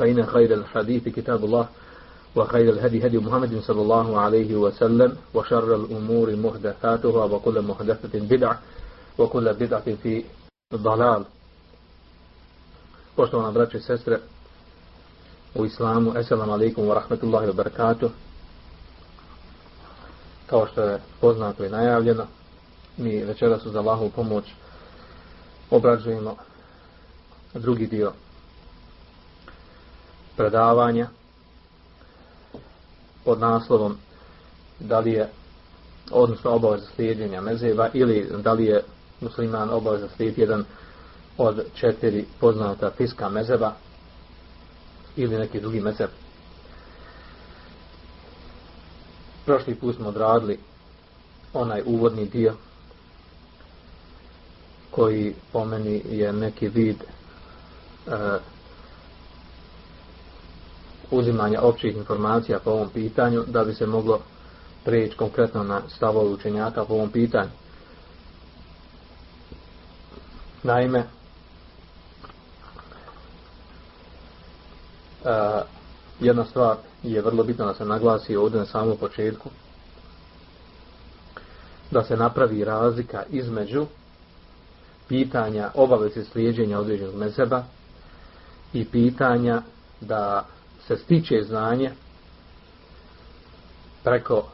فإن خير الحديث كتاب الله وخير الهدي هدي محمد صلى الله عليه وسلم وشر الأمور محدثاتها وكل محدثة بدعة وكل بدعة في ضلال Poštovana braće i sestre u islamu, assalamu alaikum wa rahmatullahi wa barakatuh. Kao što je poznato i najavljeno, mi večeras uz Allahu pomoć obrađujemo drugi dio predavanja pod naslovom da li je odnosno obaveza slijedjenja mezeva ili da li je musliman obaveza slijediti jedan od četiri poznata fiska mezeba ili neki drugi mezeb. Prošli put smo odradili onaj uvodni dio koji po meni je neki vid e, uzimanja općih informacija po ovom pitanju da bi se moglo prijeći konkretno na stavove učenjaka po ovom pitanju. Naime, e, jedna stvar je vrlo bitna da se naglasi ovdje na samom početku da se napravi razlika između pitanja obaveze slijeđenja određenog mezeba i pitanja da se stiče znanje preko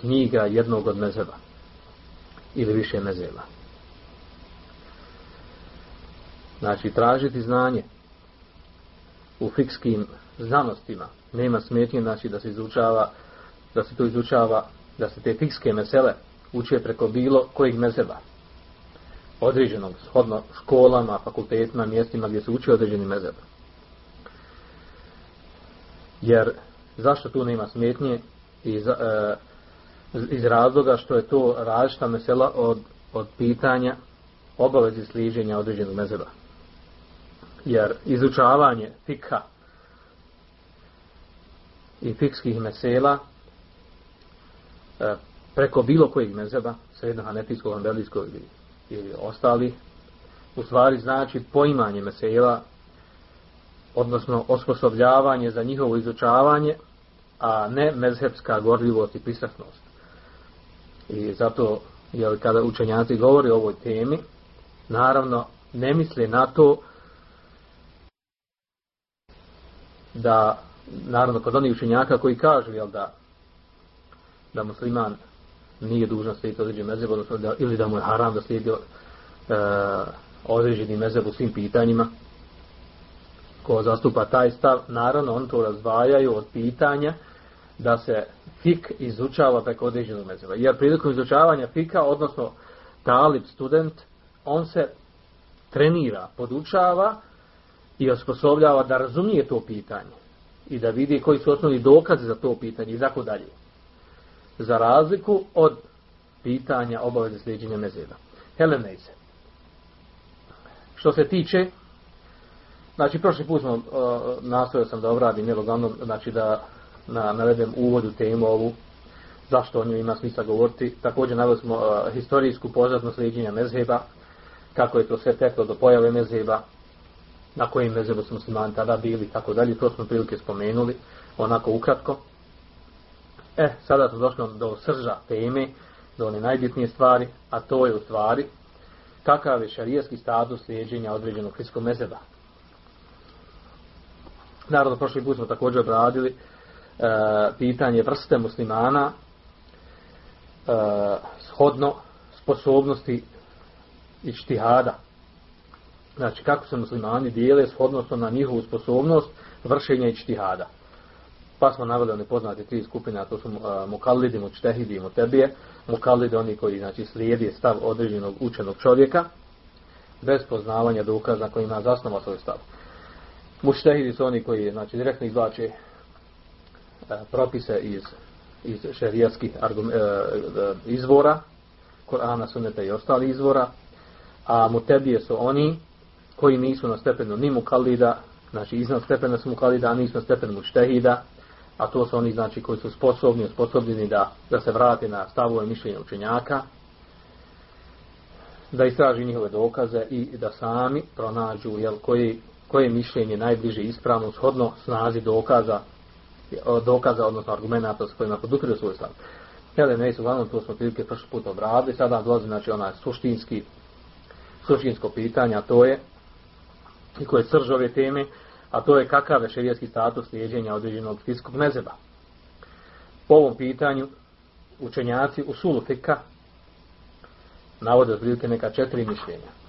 knjiga jednog od mezeba ili više mezeba. Znači, tražiti znanje u fikskim znanostima nema smetnje, znači da se izučava da se to izučava, da se te fikske mesele uče preko bilo kojeg mezeba određenog, shodno školama, fakultetima, mjestima gdje se uči određeni mezeb. Jer zašto tu nema smetnje? Iz, e, iz razloga što je to različita mesela od, od pitanja obavezi sliženja određenog mezeba. Jer izučavanje fikha i fikskih mesela e, preko bilo kojeg mezeba, svejedno hanefijskog, ambelijskog ili, ili ostali, u stvari znači poimanje mesela, odnosno osposobljavanje za njihovo izučavanje, a ne mezhebska gorljivost i pristrasnost. I zato, jel, kada učenjaci govori o ovoj temi, naravno ne misle na to da, naravno kod onih učenjaka koji kažu, jel, da, da musliman nije dužan slijediti određeni mezeb, odnosno da, ili da mu je haram da slijedi e, određeni mezeb u svim pitanjima, ko zastupa taj stav, naravno on to razdvajaju od pitanja da se fik izučava preko određenog mezeba. Jer prilikom izučavanja fika, odnosno talib, student, on se trenira, podučava i osposobljava da razumije to pitanje i da vidi koji su osnovni dokazi za to pitanje i tako dalje. Za razliku od pitanja obaveze sljeđenja mezeba. Helenejse. Što se tiče Znači, prošli put smo, uh, nastojao sam da obradim, jel, uglavnom, znači da na, navedem uvodu temu ovu, zašto o njoj ima smisla govoriti. Također naveli smo uh, historijsku pozadnu slijedjenja mezheba, kako je to sve teklo do pojave mezheba, na kojim mezhebu smo muslimani tada bili, tako dalje, to smo prilike spomenuli, onako ukratko. E, sada smo došli do srža teme, do one najbitnije stvari, a to je u stvari kakav je šarijski status slijedženja određenog fiskog mezheba Naravno, prošli put smo također obradili e, pitanje vrste muslimana e, shodno sposobnosti i štihada. Znači, kako se muslimani dijele shodno na njihovu sposobnost vršenja i štihada. Pa smo naveli poznate tri skupine, a to su uh, mukallidi, mučtehidi i mutebije. Mukallidi oni koji znači, slijedi stav određenog učenog čovjeka bez poznavanja dokaza kojima zasnova svoj stav. Muštehidi su oni koji znači, direktno izvlače propise iz, iz šerijatskih izvora, Korana, Sunneta i ostali izvora, a mutebije su oni koji nisu na stepenu ni mukalida, znači iznad stepena su mukalida, a nisu na stepenu mučtehida, a to su oni znači koji su sposobni, sposobni da, da se vrate na stavove mišljenja učenjaka, da istraži njihove dokaze i da sami pronađu jel, koji, koje mišljenje najbliže ispravno shodno snazi dokaza dokaza, odnosno argumenta s kojima podupiru svoj stav. Jel, ne uglavnom, to smo prilike prošli put obradili, sada dolazi znači onaj suštinski suštinsko pitanje, a to je i koje je srž ove teme, a to je kakav je šerijski status slijeđenja određenog fiskog mezeba. Po ovom pitanju učenjaci u sulu fika navode otprilike neka četiri mišljenja.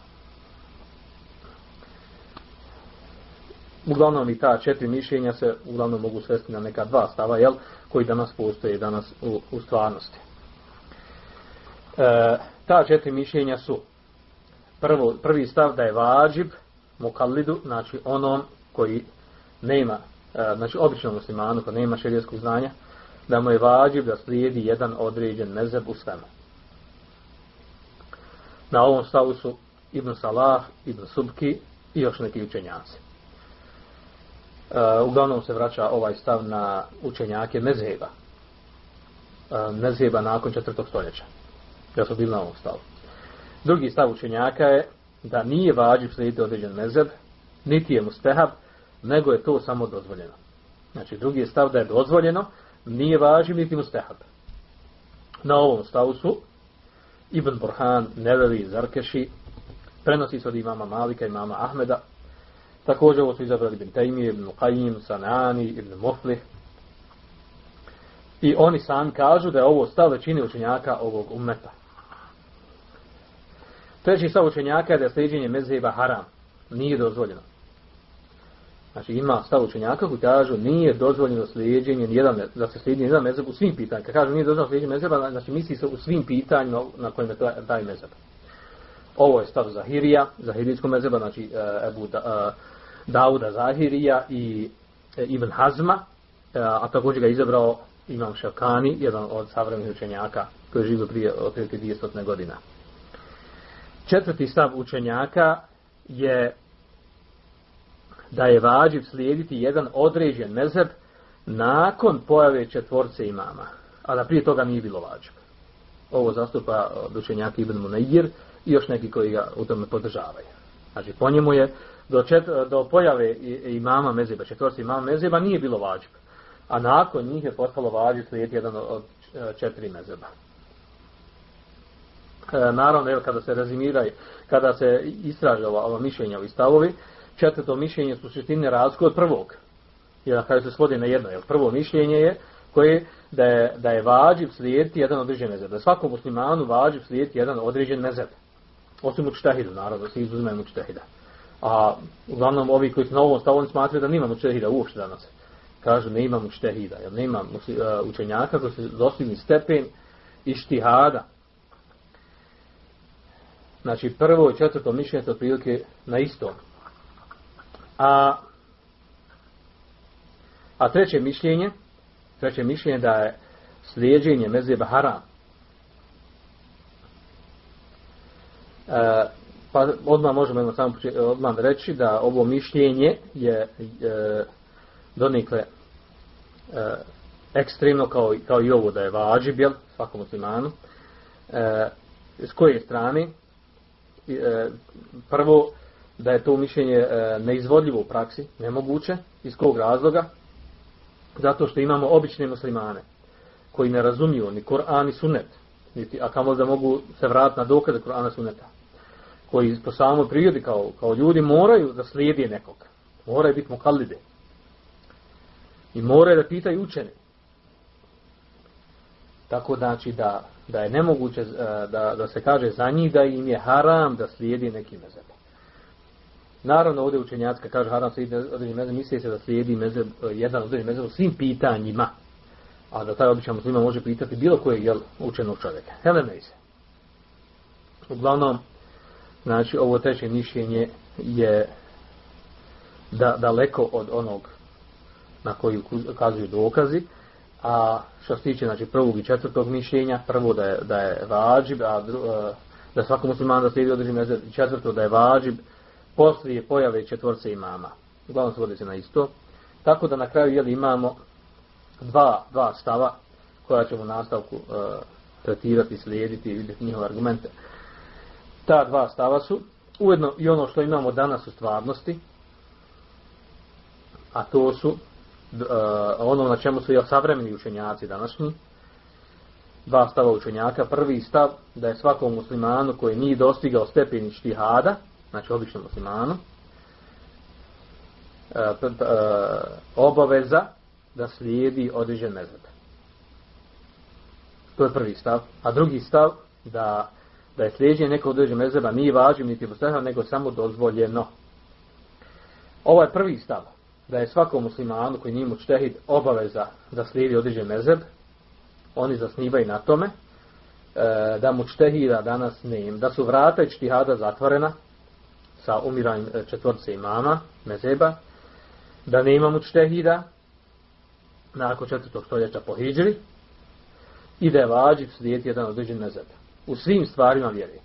Uglavnom i ta četiri mišljenja se uglavnom mogu svesti na neka dva stava, jel, koji danas postoje danas u, u stvarnosti. E, ta četiri mišljenja su prvo, prvi stav da je vađib mukallidu, znači onom koji nema, e, znači običnom muslimanu koji nema šerijskog znanja, da mu je vađib da slijedi jedan određen mezeb u svemu. Na ovom stavu su Ibn Salah, Ibn Subki i još neki učenjaci. E, uglavnom se vraća ovaj stav na učenjake mezheba. E, mezheba nakon četvrtog stoljeća. Ja su bili na ovom stavu. Drugi stav učenjaka je da nije vađib slijediti određen mezeb, niti je mustehab, nego je to samo dozvoljeno. Znači, drugi je stav da je dozvoljeno, nije važib niti mustehab. Na ovom stavu su Ibn Burhan, Nevevi, Zarkeši, prenosi se od imama Malika i imama Ahmeda, također ovo su izabrali Ibn Taymi, Ibn Qajim, Sanani, Ibn Muflih, i oni sami kažu da je ovo stav većine učenjaka ovog ummeta. Treći stav učenjaka je da je sliđenje mezheba haram. Nije dozvoljeno. Znači ima stav učenjaka koji kažu nije dozvoljeno slijedjenje jedan, da se slijedi jedan mezheb u svim pitanjima. Kad kažu nije dozvoljeno slijedjenje mezheba, znači misli se u svim pitanjima na kojima je taj mezheb. Ovo je stav Zahirija, Zahirijskog mezheba, znači uh, Ebu da, uh, Dauda Zahirija i uh, Ibn Hazma, uh, a također ga izabrao Imam Šakani, jedan od savremenih učenjaka koji je živio prije otprilike 200 godina. Četvrti stav učenjaka je da je vađiv slijediti jedan određen mezeb nakon pojave četvorce imama. A da prije toga nije bilo vađiv. Ovo zastupa učenjaka Ibn Munajir i još neki koji ga u tome podržavaju. Znači po njemu je do, čet, do pojave imama mezeba, četvorce imama mezeba nije bilo vađiv. A nakon njih je postalo vađiv slijediti jedan od četiri mezeba. E, naravno, evo, kada se rezimiraju, kada se istraže ova, ova mišljenja, ovi stavovi, četvrto mišljenje su suštine razliku od prvog. Jer kada se svodi na jedno, jer prvo mišljenje je koje da je, da je vađiv slijediti jedan određen mezeb. Da svakom muslimanu vađiv slijediti jedan određen mezeb. Osim učtehidu, naravno, se izuzme učtehida. A uglavnom ovi koji su na ovom stavu, oni smatruju da nima učtehida uopšte danas. Kažu, ne imam učtehida, jer nema uh, učenjaka koji su dostigni stepen ištihada, Znači prvo i četvrto mišljenje su otprilike na isto. A, a treće mišljenje, treće mišljenje da je slijedženje mezeba haram. E, pa odmah možemo samo odmah reći da ovo mišljenje je e, donikle e, ekstremno kao, kao i ovo da je vađib, jel, svakom muslimanu. E, s koje strane? E, prvo da je to mišljenje e, neizvodljivo u praksi, nemoguće, iz kog razloga? Zato što imamo obične muslimane koji ne razumiju ni Koran ni Sunnet, niti, a kamo da mogu se vratiti na dokaze Korana Sunneta, koji po samoj prirodi kao, kao ljudi moraju da slijedi nekog, moraju biti mokallide i moraju da pitaju učene. Tako znači da da je nemoguće e, da, da se kaže za njih da im je haram da slijedi neki mezeb. Naravno, ovdje učenjacka kaže haram slijedi određeni mezeb, misli se da slijedi mezeb, e, jedan određeni mezeb u svim pitanjima. A da taj običan muslima može pitati bilo koje jel, učenog čovjeka. Helene se. Uglavnom, znači, ovo treće mišljenje je da, daleko od onog na koji ukazuju dokazi, a što se tiče znači, prvog i četvrtog mišljenja, prvo da je, da je vađib, a e, da svakom musliman da slijedi određeni mezeb, četvrto da je vađib, poslije pojave četvorce imama. Uglavnom se vodi se na isto. Tako da na kraju jeli, imamo dva, dva stava koja ćemo u nastavku uh, tretirati, slijediti i vidjeti njihove argumente. Ta dva stava su ujedno i ono što imamo danas u stvarnosti, a to su uh, ono na čemu su i savremeni učenjaci današnji, dva stava učenjaka. Prvi stav da je svakom muslimanu koji nije dostigao stepeni štihada, znači običnom muslimanu, uh, uh, obaveza da slijedi određen mezheb. To je prvi stav. A drugi stav da, da je slijeđenje nekog određenog mezheba nije važno niti mustahav, nego samo dozvoljeno. Ovo je prvi stav. Da je svakom muslimanu koji nije mučtehid obaveza da slijedi određen mezheb, oni zasnivaju na tome, e, da mučtehida danas nema, da su vrata i čtihada zatvorena sa umiranjem četvorce imama, mezeba, da nema mučtehida, nakon četvrtog stoljeća po Hidžri i da je vađiv slijediti jedan određen mezeb. U svim stvarima vjeri.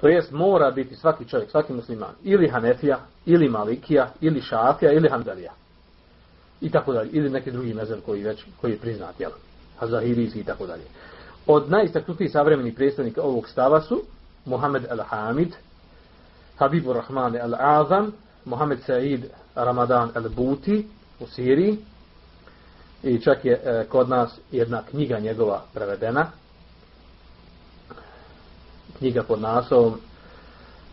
To jest mora biti svaki čovjek, svaki musliman, ili Hanefija, ili Malikija, ili Šafija, ili Hanbelija. I tako dalje. Ili neki drugi mezeb koji, već, koji je priznat, jel? Hazahirijski i tako dalje. Od najistaknutijih savremenih predstavnika ovog stava su Mohamed el-Hamid, Habibu Rahman el-Azam, Mohamed Said Ramadan el-Buti u Siriji, i čak je e, kod nas jedna knjiga njegova prevedena knjiga pod naslovom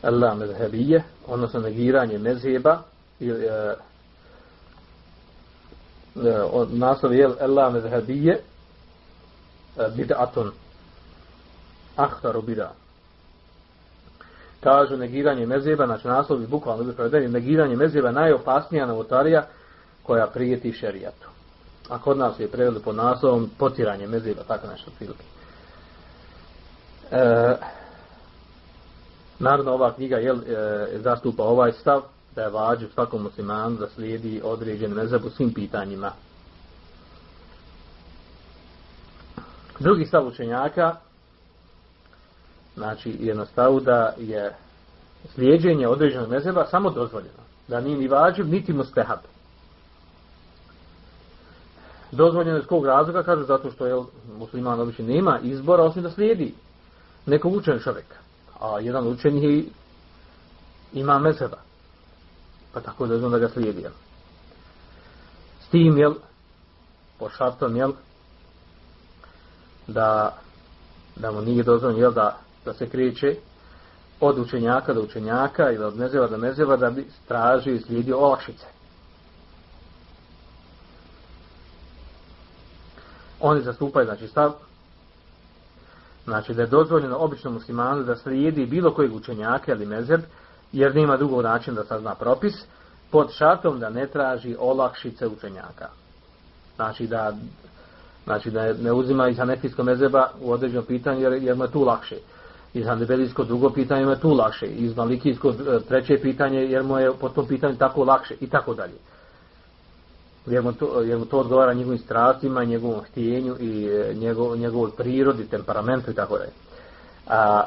Allah mezhebije odnosno negiranje mezheba i e, e, naslov je Allah mezhebije bid'atun ahtaru bid'a kažu negiranje mezheba znači naslov je bukvalno prevedeni negiranje mezheba najopasnija novotarija koja prijeti šerijatu a kod nas je preveli pod naslovom potiranje meziva, tako nešto prilike. E, naravno, ova knjiga je, e, zastupa ovaj stav da je vađu svakom muslimanu da slijedi određen mezeb u svim pitanjima. Drugi stav učenjaka znači jednostavu da je slijedženje određenog mezeba samo dozvoljeno. Da nije ni vađu, niti mustehab dozvoljeno iz kog razloga, kažu zato što je musliman obično nema izbora osim da slijedi nekog učen čovjeka. A jedan učen ima mezheba. Pa tako da da ga slijedi. Jel? S tim, jel, po šartom, jel, da, da mu nije dozvoljeno, jel, da, da se kreće od učenjaka do učenjaka ili od mezeva do mezeva da bi stražio i slijedio olakšice. oni zastupaju znači stav znači da je dozvoljeno običnom muslimanu da slijedi bilo kojeg učenjaka ili mezeb jer nema drugog načina da sazna propis pod šartom da ne traži olakšice učenjaka. Znači da znači da ne uzima iz hanefijskog mezeba u određenom pitanju jer, jer mu je tu lakše. Iz hanebelijskog drugo pitanje mu je tu lakše. Iz malikijskog e, treće pitanje jer mu je po tom pitanju tako lakše i tako dalje jer mu to, jer mu to odgovara njegovim strastima, njegovom htijenju i e, njegov, njegovoj prirodi, temperamentu i tako dalje. A,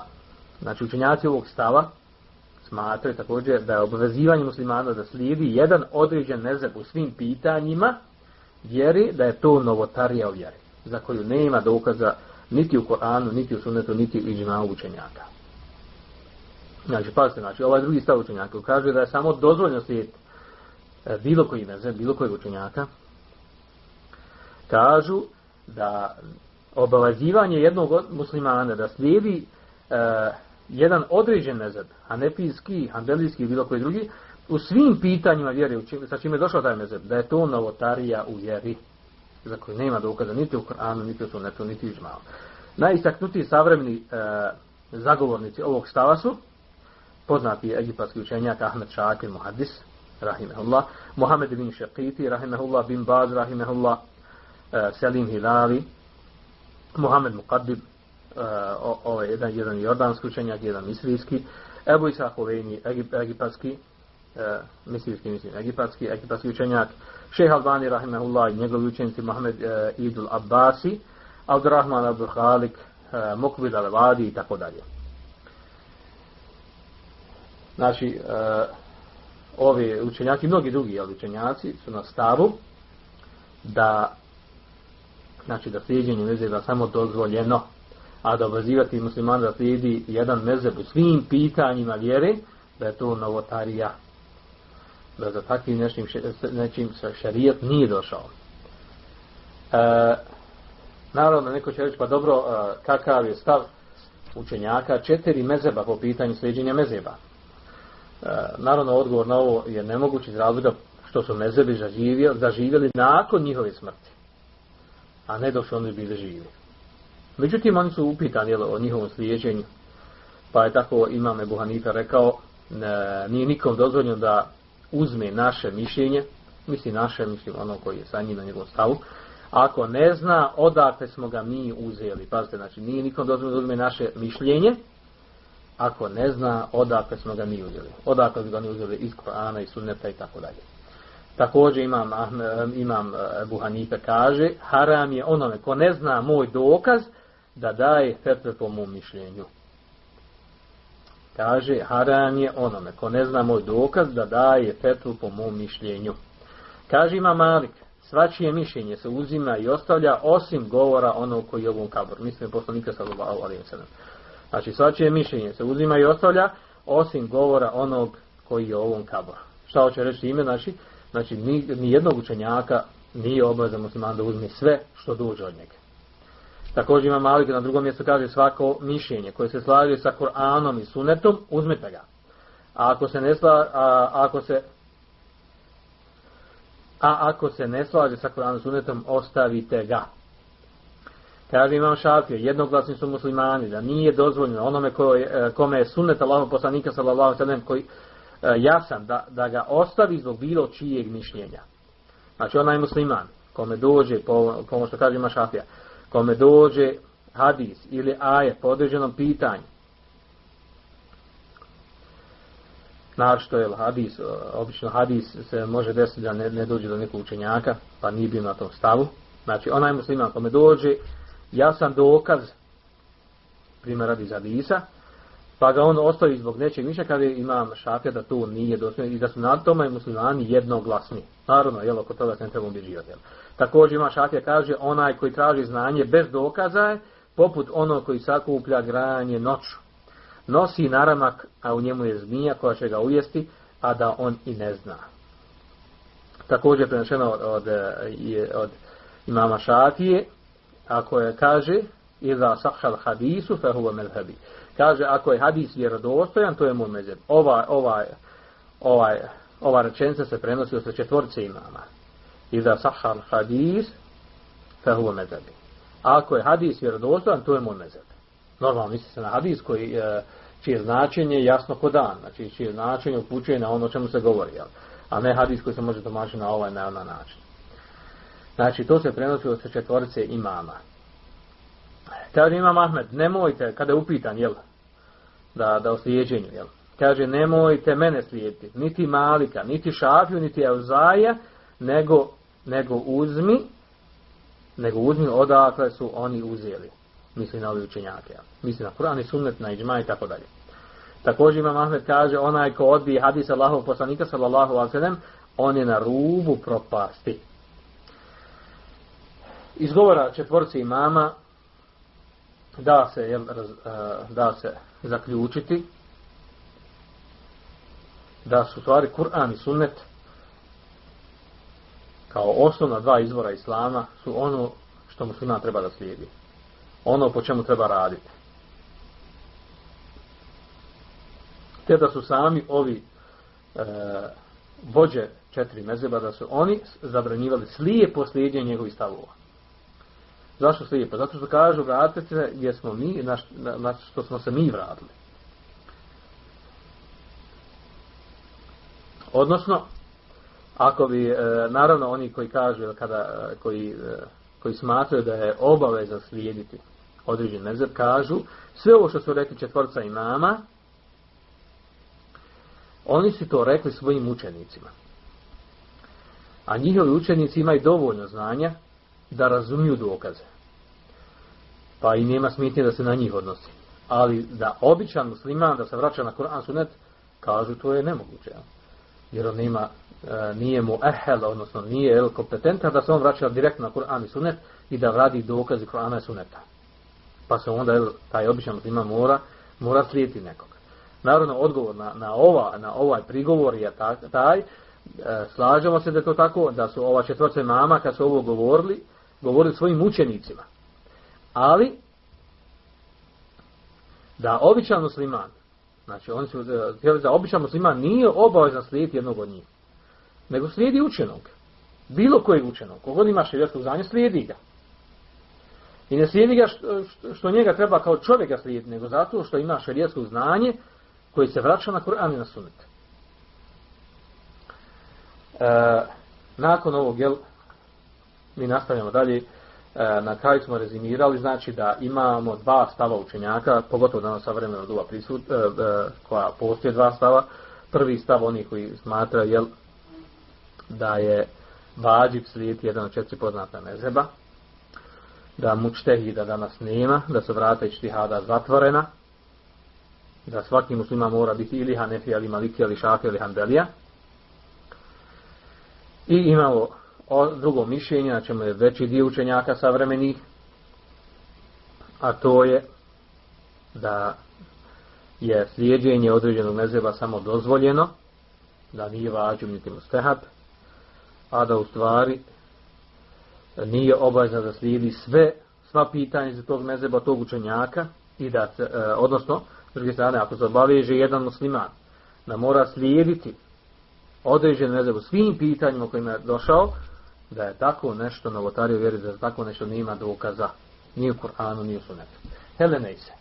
znači učenjaci ovog stava smatraju također da je obvezivanje muslimana da slijedi jedan određen nezeb u svim pitanjima vjeri da je to novotarija u vjeri, za koju nema dokaza niti u Koranu, niti u Sunnetu, niti u Iđimao učenjaka. Znači, pazite, znači, ovaj drugi stav učenjaka kaže da je samo dozvoljno slijediti bilo koji mezeb, bilo kojeg učenjaka, kažu da obavezivanje jednog muslimana da slijedi uh, jedan određen mezeb, hanefijski, handelijski, bilo koji drugi, u svim pitanjima vjere, sa čime je došao taj mezeb, da je to novotarija u vjeri, za koju nema dokaza niti u Koranu, niti u Sunnetu, niti u Ižmalu. Najistaknutiji savremeni uh, zagovornici ovog stava su poznati egipatski učenjak Ahmed Šakir Muhaddis, rahimehullah, Muhammed bin Šaqiti, rahimehullah, bin Baz, rahimehullah, uh, Selim Hilali, Muhammed Muqaddib, ovaj jedan, jedan jordanski učenjak, jedan misrijski, Ebu Isa Hoveni, egip, egipatski, uh, misrijski, mislim, egipatski, egipatski učenjak, Šeh Albani rahimahullah i njegovi učenici Mohamed e, Idul Abbasi, Abdurrahman Abdul Halik, e, Al-Vadi i tako dalje. Znači, e, ovi učenjaci, mnogi drugi ali učenjaci su na stavu da znači da slijedjenje mezeba samo dozvoljeno, a da obrazivati musliman da slijedi jedan mezeb u svim pitanjima vjere, da je to novotarija. Da za takvim nečim, nečim šarijat nije došao. E, naravno, neko će reći, pa dobro, e, kakav je stav učenjaka četiri mezeba po pitanju slijedjenja mezeba. E, naravno, odgovor na ovo je nemogući iz razloga što su mezebi zaživjeli, zaživjeli nakon njihove smrti, a ne dok su oni bili živi. Međutim, oni su upitani jel, o njihovom slijeđenju, pa je tako imam Ebu rekao, ne, nije nikom dozvoljeno da uzme naše mišljenje, misli naše, mislim ono koji je sa njim na njegovom stavu, ako ne zna odakle smo ga mi uzeli. Pazite, znači nije nikom dozvoljeno da uzme naše mišljenje, ako ne zna odakle smo ga mi uzeli. Odakle smo ga mi uzeli iz Korana i Sunneta i tako dalje. Također imam, imam Buhanife kaže, haram je onome ko ne zna moj dokaz da daje fetve po mom mišljenju. Kaže, haram je onome ko ne zna moj dokaz da daje fetvu po mom mišljenju. Kaže ima Malik, svačije mišljenje se uzima i ostavlja osim govora onog koji je ovom kabor. Mislim poslanika sallallahu alaihi. Znači svačije mišljenje se uzima i ostavlja osim govora onog koji je ovom kabor. Šta hoće reći ime? Znači, znači ni, ni jednog učenjaka nije obavezan musliman da uzme sve što dođe od njega. Također ima Malik na drugom mjestu kaže svako mišljenje koje se slaže sa Koranom i Sunnetom, uzmite ga. A ako se ne sla, a, ako se a ako se ne slaže sa Koranom i Sunnetom, ostavite ga. Kaže imam šafio, jednoglasni su muslimani, da nije dozvoljeno onome koje, e, kome je sunnet Allahom poslanika sallallahu sallam koji e, jasan, da, da ga ostavi zbog bilo čijeg mišljenja. Znači onaj musliman, kome dođe, po, po što kaže ima šafija, kome dođe hadis ili aje po određenom pitanju, našto je hadis, obično hadis se može desiti da ne, ne dođe do nekog učenjaka, pa nije bio na tom stavu. Znači, onaj musliman kome dođe, ja sam dokaz, primjer radi hadisa, pa ga on ostavi zbog nečeg mišlja, kada imam šafija da to nije doslovno i da su na tome muslimani jednoglasni. Naravno, jel, oko toga se ne treba ubježivati. Također ima šafija kaže, onaj koji traži znanje bez dokaza je, poput onog koji sakuplja granje noću. Nosi naramak, a u njemu je zmija koja će ga ujesti, a da on i ne zna. Također prenašeno od, od, od imama šafije, ako je kaže, iza sahal hadisu, fe huva melhebi. Kaže, ako je hadis vjerodostojan, to je moj mezeb. Ova, ova, ova, ova rečenica se prenosi od četvorce imama. Iza sahal hadis, fe huva melhebi. Ako je hadis vjerodostojan, to je moj mezeb. Normalno misli se na hadis koji, e, čije značenje jasno ko dan, znači čije značenje upućuje na ono o čemu se govori, jel? a ne hadis koji se može domaći na ovaj na onaj način. Znači, to se prenosi od četvorice imama. Kaže imam Ahmed, nemojte, kada je upitan, jel, da, da o slijedženju, jel, kaže, nemojte mene slijediti, niti Malika, niti Šafiju, niti Euzaja, nego, nego uzmi, nego uzmi odakle su oni uzeli. Misli na ovi učenjake. Misli na Kur'an i Sunnet, na Iđma i tako dalje. Također imam Ahmed kaže, onaj ko odbije hadis Allahov poslanika, sallallahu alaihi on je na rubu propasti izgovora četvorci imama da se, jel, raz, da se zaključiti da su stvari Kur'an i Sunnet kao osnovna dva izvora Islama su ono što musliman treba da slijedi. Ono po čemu treba raditi. Te da su sami ovi e, vođe četiri mezeba, da su oni zabranjivali slije poslijednje njegovih stavova. Zašto slijepo? Zato što kažu vratite se gdje smo mi, na, na, što smo se mi vratili. Odnosno, ako bi, e, naravno oni koji kažu, kada, e, koji, e, koji smatraju da je obaveza slijediti određen mezeb, kažu, sve ovo što su rekli četvorca imama, oni su to rekli svojim učenicima. A njihovi učenici imaju dovoljno znanja da razumiju dokaze. Pa i nema smitnje da se na njih odnosi. Ali da običan musliman da se vraća na Kur'an sunet, kažu to je nemoguće. Jer on nema, e, nije mu ehel, odnosno nije el kompetentan da se on vraća direktno na Kur'an i sunet i da radi dokaze Kur'ana i suneta. Pa se onda taj običan musliman mora, mora slijediti nekog. Naravno, odgovor na, na, ova, na ovaj prigovor je taj, e, slažemo se da je to tako, da su ova četvrce mama kad su ovo govorili, govorili svojim učenicima. Ali, da običan musliman, znači su htjeli da običan musliman nije obavezan slijediti jednog od njih, nego slijedi učenog. Bilo koji učenog, kogod ima širijetsko znanje, slijedi ga. I ne slijedi ga što, njega treba kao čovjeka slijediti, nego zato što ima širijetsko znanje koji se vraća na Kur'an i na sunet. E, nakon ovog, jel, mi nastavljamo dalje, e, na kraju smo rezimirali, znači da imamo dva stava učenjaka, pogotovo danas savremeno duva prisut, e, e, koja postoje dva stava. Prvi stav oni koji smatraju jel, da je vađib slijeti jedan od četiri poznata mezeba, da mučtehida danas nema, da se vrata i štihada zatvorena, da svaki muslima mora biti ili Hanefi, ili Maliki, ili Šafi, ili Hanbelija. I imamo drugo mišljenje, na čemu je veći dio učenjaka savremenih, a to je da je slijedjenje određenog mezeba samo dozvoljeno, da nije vađu niti mustehab, a da u stvari nije obavezno da slijedi sve, sva pitanja za tog mezeba, tog učenjaka, i da se, e, odnosno, s druge strane, ako se obaveže jedan musliman da mora slijediti određen mezeb u svim pitanjima kojima je došao, da je tako nešto novotario vjeri, da tako nešto nima dokaza ni u Kur'anu, ni u Sunetu. Se.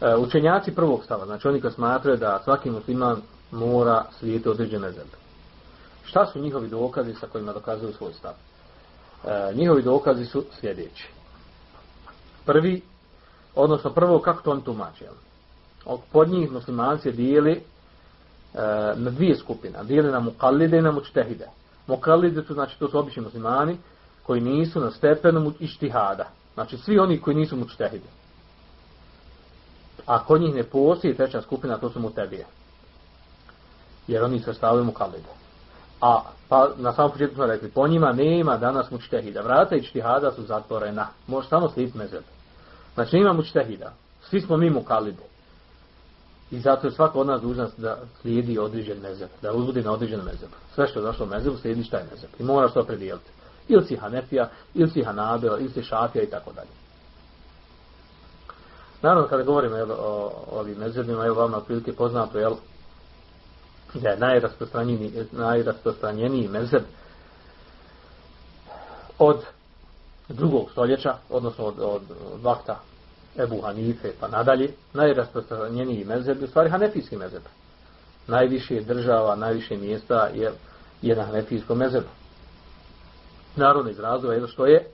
E, učenjaci prvog stava, znači oni koji smatraju da svaki musliman mora slijediti određen mezeb. Šta su njihovi dokazi sa kojima dokazuju svoj stav? E, njihovi dokazi su sljedeći. Prvi, odnosno prvo kako to on tumači. Pod njih muslimanci dijeli na dvije skupine. Dijeli na mukallide i na mučtehide. Mukallide su, znači, to su obični muslimani koji nisu na stepenu ištihada. Znači, svi oni koji nisu mučtehide. A kod njih ne postoji treća skupina, to su mutebije. Jer oni se stavljaju mukallide. A pa na samom početku smo rekli, po njima nema danas mučtehida. Vrata i čtihada su zatvorena. Može samo slijediti mezeb. Znači nema mučtehida. Svi smo mimo kalide. I zato je svako od nas dužan da slijedi određen mezeb. Da uzbudi na određen mezeb. Sve što je došlo u slijedi šta je mezeb. I moraš to predijeliti. Ili si Hanefija, ili si Hanabila, ili si Šafija i tako dalje. Naravno, kada govorimo jel, o, ovim mezebima, evo vam otprilike poznato, jel, da je najrasprostranjeniji, najrasprostranjeniji mezeb od drugog stoljeća, odnosno od, od, od vakta Ebu Hanife pa nadalje, najrasprostranjeniji mezeb je u stvari hanefijski mezeb. Najviše država, najviše mjesta je, je na hanefijskom mezebu. Narodno iz razloga je što je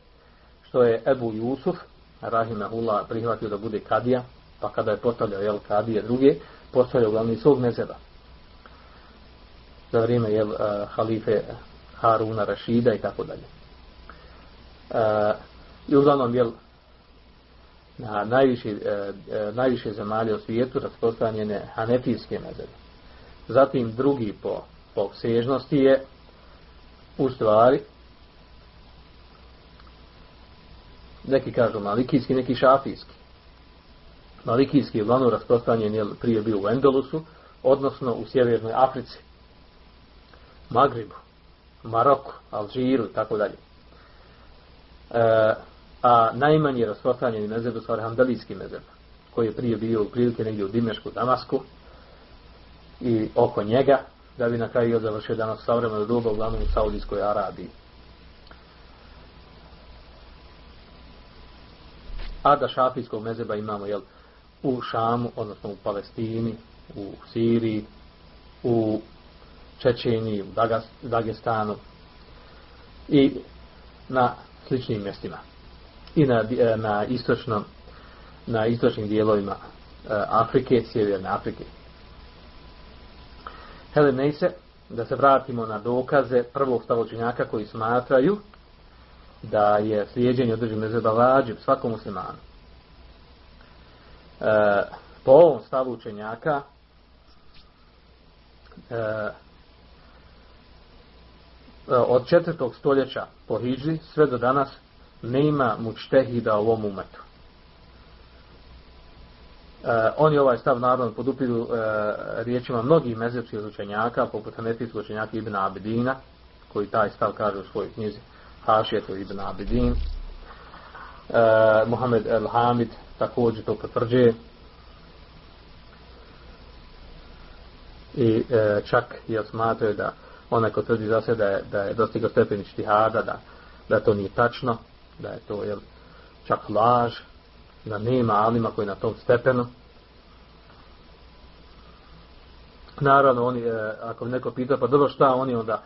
što je Ebu Jusuf Rahimahullah prihvatio da bude kadija, pa kada je postavljao jel, kadije druge, postavljao glavni svog mezeba za vrijeme jel, uh, halife Haruna Rašida i tako dalje. Uh, I uglavnom jel, na najviše, uh, najviše zemalje u svijetu rasprostranjene hanefijske mezebe. Zatim drugi po, po obsežnosti je u stvari neki kažu malikijski, neki šafijski. Malikijski je uglavnom rasprostranjen je prije bio u Endelusu, odnosno u Sjevernoj Africi. Magribu, Maroku, Alžiru i tako dalje. A najmanji rasprostranjeni mezeb u stvari Handalijski mezeb, koji je prije bio u prilike negdje u Dimešku, Damasku i oko njega, da bi na kraju završio danas savremeno doba uglavnom u Saudijskoj Arabiji. A da šafijskog mezeba imamo jel, u Šamu, odnosno u Palestini, u Siriji, u Čečeniji, u Dagestanu i na sličnim mjestima. I na, e, na, istočnom, na istočnim dijelovima e, Afrike, sjeverne Afrike. Helen se da se vratimo na dokaze prvog stavočenjaka koji smatraju da je slijedjenje određenog mezeba vađib svakom muslimanu. E, po ovom stavu učenjaka e, od četvrtog stoljeća po Hidži sve do danas nema mučtehida u ovom umetu. E, oni ovaj stav naravno podupiru e, riječima mnogih mezepskih učenjaka, poput hanefijskog učenjaka Ibn Abidina, koji taj stav kaže u svojoj knjizi Hašijetu Ibn Abidin. E, Mohamed El Hamid također to potvrđuje. I e, čak i smatraju da onaj ko tvrdi za se da je, da je dostigao stepen štihada, da, da to nije tačno, da je to jel, čak laž, da nema alima koji na tom stepenu. Naravno, oni, e, ako neko pita, pa dobro šta oni onda,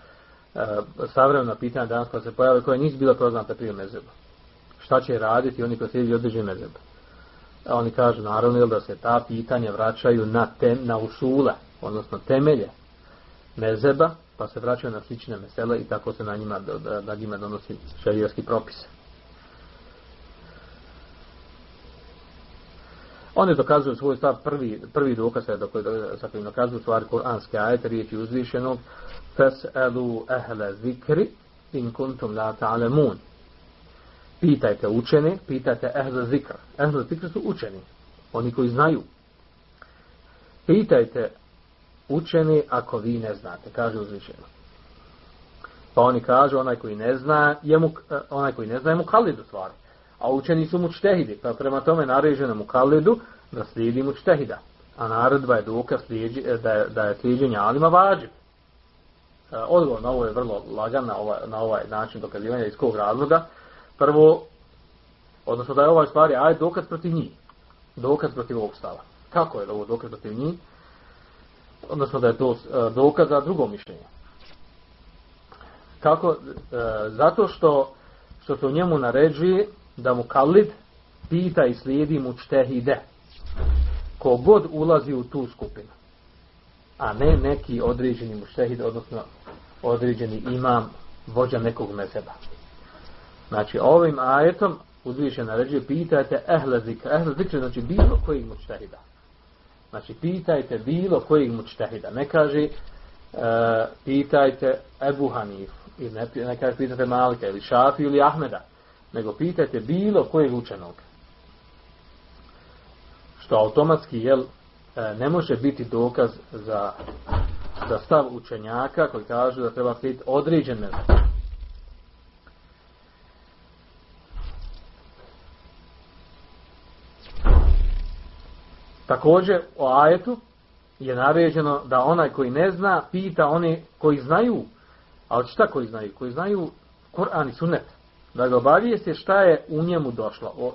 e, savremena pitanja danas koja se pojave, koja nisu bila poznata prije mezeba. Šta će raditi oni koji slijedi određeni mezeba? A oni kažu, naravno, da se ta pitanja vraćaju na, tem, na usule, odnosno temelje mezeba, pa se vraćaju na slične mesele i tako se na njima, da, njima donosi šarijski propis. Oni dokazuju svoj stav, prvi, prvi dokaz sa kojim dokazuju stvari kuranske ajete, riječi uzvišenog, elu ehle zikri in kuntum la ta'lemun. Pitajte učene, pitajte ehle zikr. Ehle zikr su učeni, oni koji znaju. Pitajte učeni ako vi ne znate, kaže uzvišeno. Pa oni kažu, onaj koji ne zna, je mu, onaj koji ne zna je mu kalidu stvari. A učeni su mu čtehidi, pa prema tome naređeno mu kalidu da slijedi mu čtehida. A naredba je dokaz eh, da je, da je slijedjenje alima vađiv. Eh, odgovor na ovo je vrlo lagan na ovaj, na ovaj način dokazivanja iz kog razloga. Prvo, odnosno da je ovaj stvari aj dokaz protiv njih. Dokaz protiv ovog stava. Kako je ovo dokaz protiv njih? odnosno da je to e, dokaz za drugo mišljenje. Kako? E, zato što, što se u njemu naređuje da mu kalid pita i slijedi mu čtehide. Kogod ulazi u tu skupinu. A ne neki određeni muštehid, odnosno određeni imam vođa nekog mezeba. Znači ovim ajetom uzviše naređuje pitajte ehle zikra. Ehle zikra znači bilo kojeg muštehida. Znači, pitajte bilo kojeg mučtehida. Ne kaže, e, pitajte Ebu Hanifu, ili ne, ne kaže pitajte Malika, ili Šafi, ili Ahmeda, nego pitajte bilo kojeg učenog. Što automatski, jel, e, ne može biti dokaz za, za stav učenjaka koji kažu da treba biti određen mezak. Također u ajetu je naređeno da onaj koji ne zna pita one koji znaju. Ali šta koji znaju? Koji znaju Kur'an i Sunnet. Da ga šta je u njemu došlo o,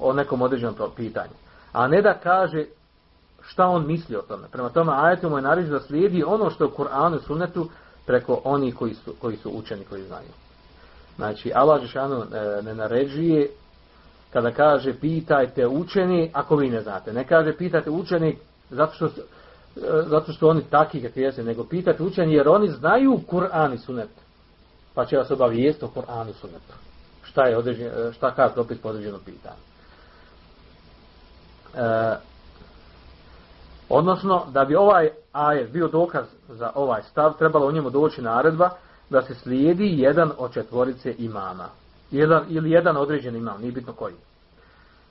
o, nekom određenom pitanju. A ne da kaže šta on misli o tome. Prema tome ajetu mu je naređeno da slijedi ono što je u Kur'anu i Sunnetu preko onih koji su, koji su učeni, koji znaju. Znači, Allah Žešanu e, ne naređuje kada kaže pitajte učeni ako vi ne znate. Ne kaže pitajte učeni zato što, zato što oni takvi kakvi jeste, nego pitajte učeni jer oni znaju Kur'an i Sunet. Pa će vas obavijesti o Kur'anu i Sunetu. Šta je određen, šta kaže propis po pitanju. E, odnosno, da bi ovaj ajet bio dokaz za ovaj stav, trebalo u njemu doći naredba da se slijedi jedan od četvorice imama. Jedan, ili jedan određen imam, nije bitno koji.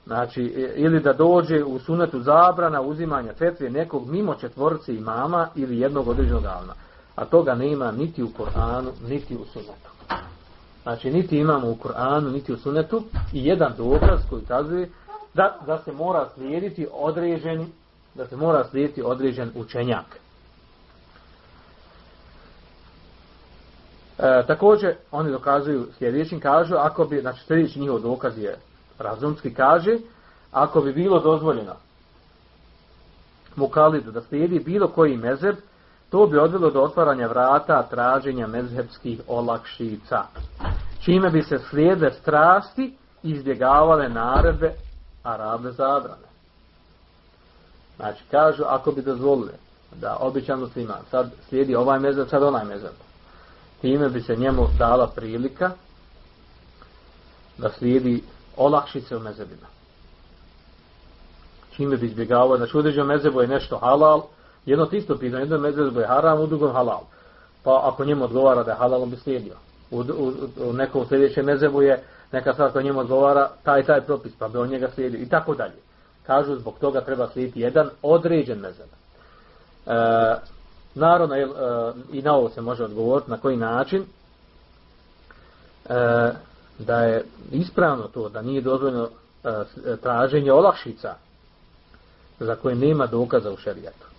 Znači, ili da dođe u sunetu zabrana uzimanja fetve nekog mimo četvorci imama ili jednog određenog alma. A toga nema niti u Koranu, niti u sunetu. Znači, niti imamo u Koranu, niti u sunetu i jedan dokaz koji kazuje da, da se mora slijediti određen da se mora slijediti određen učenjak. E, također oni dokazuju sljedećim, kažu ako bi, znači sljedeći njihov dokaz je razumski kaže, ako bi bilo dozvoljeno mukalidu da slijedi bilo koji mezeb, to bi odvelo do otvaranja vrata traženja mezhebskih olakšica. Čime bi se slijede strasti izbjegavale naredbe, a radne zabrane. Znači, kažu, ako bi dozvolili da običan musliman sad slijedi ovaj mezeb, sad onaj mezeb. Time bi se njemu dala prilika da slijedi olakšice u mezebima. Čime bi izbjegavao, znači u određenom mezebu je nešto halal, jedno isto pitanje, jedno mezebu je haram, u drugom halal. Pa ako njemu odgovara da je halal, on bi slijedio. U, u, u nekom sljedećem mezebu je neka stvar koja njemu odgovara, taj taj propis, pa bi on njega slijedio i tako dalje. Kažu zbog toga treba slijediti jedan određen mezeb. E, naravno, e, i na ovo se može odgovoriti, na koji način, e, da je ispravno to, da nije dozvoljeno e, traženje olakšica za koje nema dokaza u šerijatu.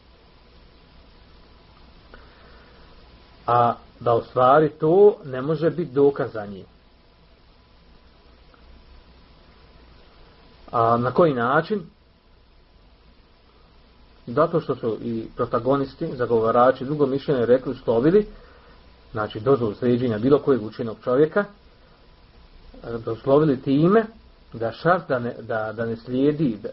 A da u stvari to ne može biti dokaz za njih. A na koji način? Zato što su i protagonisti, zagovarači, drugo mišljenje rekli, slovili, znači dozvolu sređenja bilo kojeg učenog čovjeka, doslovili time da šart da ne, da, da ne slijedi, da,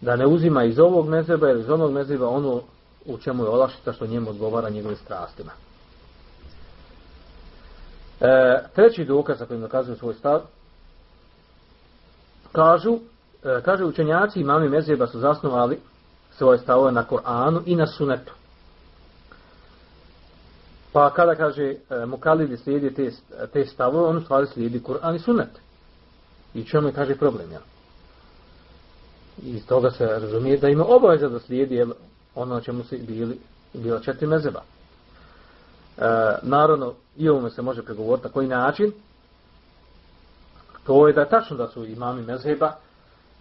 da ne uzima iz ovog mezeba ili iz onog mezeba ono u čemu je olašita što njemu odgovara njegovim strastima. E, treći dokaz sa kojim dokazuju svoj stav kažu e, kaže učenjaci imami mezeba su zasnovali svoje stavove na Koranu i na sunetu. Pa kada kaže e, slijedi te, te stavove, on u stvari slijedi Kur'an i sunet. I čemu je kaže problem, ja? Iz toga se razumije da ima obaveza da slijedi ono čemu se bili, bila četiri mezeba. E, naravno, i ovome se može pregovoriti na koji način. To je da je tačno da su imami mezheba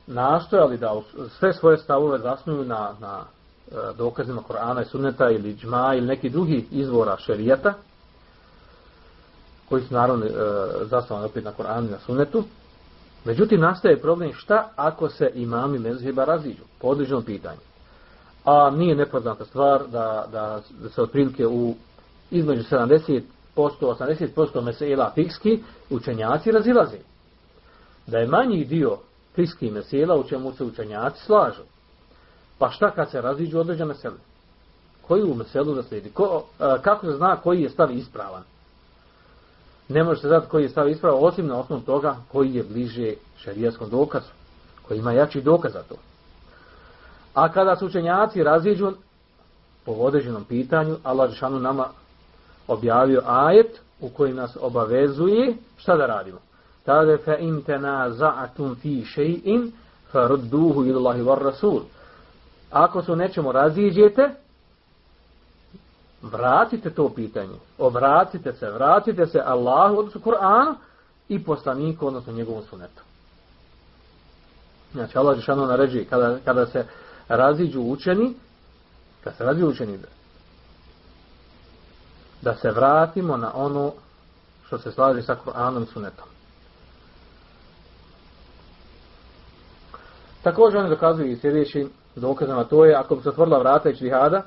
nastojali da sve svoje stavove zasnuju na, na E, dokazima Korana i Sunneta ili džma ili neki drugi izvora šerijata koji su naravno e, zasnovani opet na Koranu i na Sunnetu. Međutim, nastaje problem šta ako se imami mezheba raziđu po pitanju. A nije nepoznata stvar da, da se otprilike u između 70% 80% mesela fikski učenjaci razilaze. Da je manji dio fikski mesela u čemu se učenjaci slažu. Pa šta kad se raziđu određene? Koji u meselu da slijedi? Ko, a, kako se zna koji je stav ispravan? Ne može se znati koji je stav ispravan, osim na osnovu toga koji je bliže šarijaskom dokazu. Koji ima jači dokaz za to. A kada su učenjaci raziđu po određenom pitanju, Allah Žešanu nama objavio ajet u koji nas obavezuje šta da radimo. Tade fe in tena za'atum fi še'in fa rudduhu ilallahi var rasul ako se u nečemu raziđete, vratite to pitanje. Obratite se, vratite se Allahu, odnosno Kur'anu i poslaniku, odnosno njegovom sunetu. Znači, Allah Žešano naređuje, kada, kada se raziđu učeni, kada se raziđu učeni, da se vratimo na ono što se slaži sa Kur'anom i sunetom. Također oni dokazuju i sljedeći dokazama to je ako bi se otvorila vrata i džihada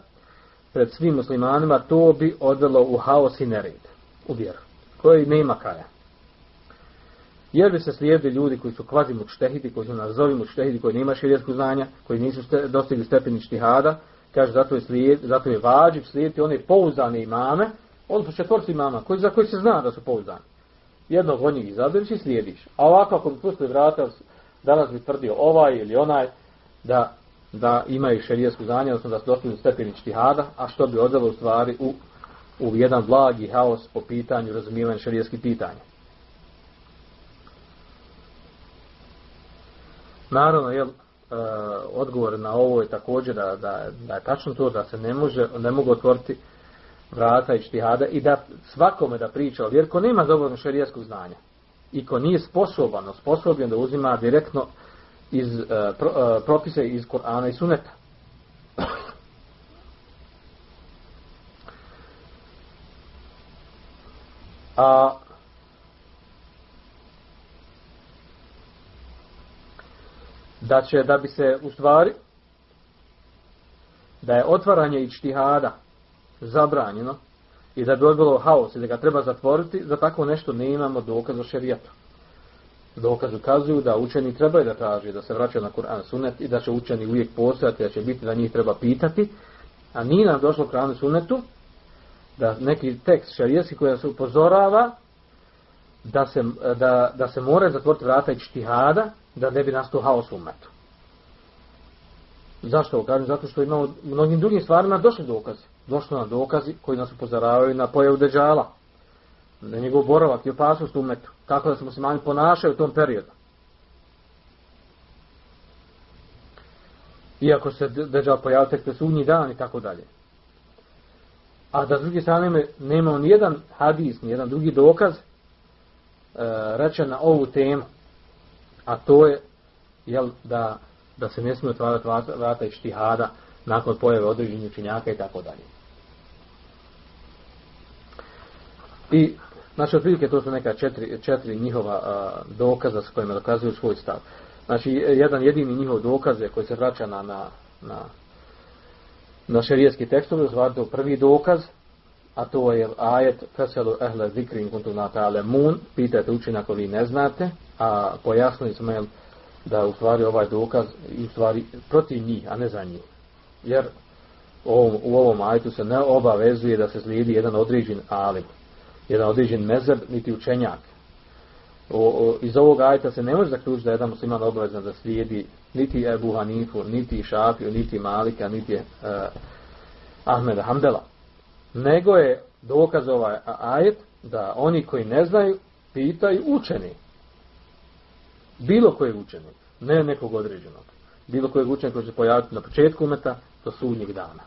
pred svim muslimanima, to bi odvelo u haos i nered, u vjeru, koji nema kraja. Jer bi se slijedili ljudi koji su kvazi mučtehidi, koji su nazovi mučtehidi, koji nema širijesku znanja, koji nisu dostigli stepeni štihada, kaže zato je, slijed, zato je vađiv slijediti one pouzdane imame, on su četvorci imama, koji, za koji se zna da su pouzdani. Jednog od njih izaberiš i slijediš. A ovako ako bi pustili vrata, danas bi tvrdio ovaj ili onaj, da da imaju šerijesku znanje, odnosno da su dostigli stepeni čtihada, a što bi odvelo u stvari u, u jedan blagi haos po pitanju razumijevanja šerijeskih pitanja. Naravno, jel, odgovor na ovo je također da, da, da je tačno to da se ne, može, ne mogu otvoriti vrata i čtihada i da svakome da priča o vjer, ko nema dovoljno šerijeskog znanja i ko nije sposoban, sposobljen da uzima direktno iz uh, pro, uh, propise iz Korana i Suneta. A da će da bi se u stvari da je otvaranje i čtihada zabranjeno i da bi odbilo haos i da ga treba zatvoriti, za tako nešto ne imamo o šerijetu dokaz ukazuju da učeni trebaju da traži da se vraćaju na Kur'an sunet i da će učeni uvijek postojati, da će biti da njih treba pitati. A nije nam došlo u Kur'anu sunetu, da neki tekst šarijeski koja se upozorava da se, da, da se mora zatvoriti vrata i čtihada da ne bi nastao haos u umetu. Zašto ovo kažem? Zato što imamo mnogim drugim stvarima došli dokazi. Došli nam dokazi koji nas upozoravaju na pojavu deđala. Na njegov boravak i opasnost u umetu. Kako da se muslimani ponašaju u tom periodu. Iako se deđal pojavio tek presudnji dan i tako dalje. A da s druge strane nema ni jedan hadis, ni jedan drugi dokaz e, reče na ovu temu. A to je jel, da da se ne smije otvarati vrata, i štihada nakon pojave određenih učenjaka i tako dalje. I, znači, otprilike to su neka četiri, četiri njihova a, dokaza s kojima dokazuju svoj stav. Znači, jedan jedini njihov dokaz je koji se vraća na, na, na, na šerijetski tekstove, zvati prvi dokaz, a to je ajet Feselu ehle zikrin kuntu na ta'ale mun, pitajte učenja ako vi ne znate, a pojasnili smo da u stvari ovaj dokaz i u stvari protiv njih, a ne za njih. Jer u ovom, u ovom ajtu se ne obavezuje da se slijedi jedan određen alim, jedan određen mezeb, niti učenjak. O, o, iz ovog ajta se ne može zaključiti da je jedan musliman obavezan da slijedi niti Ebu Hanifu, niti Šafiju, niti Malika, niti uh, Ahmeda Hamdela. Nego je dokaz ovaj ajet da oni koji ne znaju pitaju učeni bilo kojeg učenika, ne nekog određenog, bilo kojeg učenika koji se pojaviti na početku umeta do sudnjeg dana.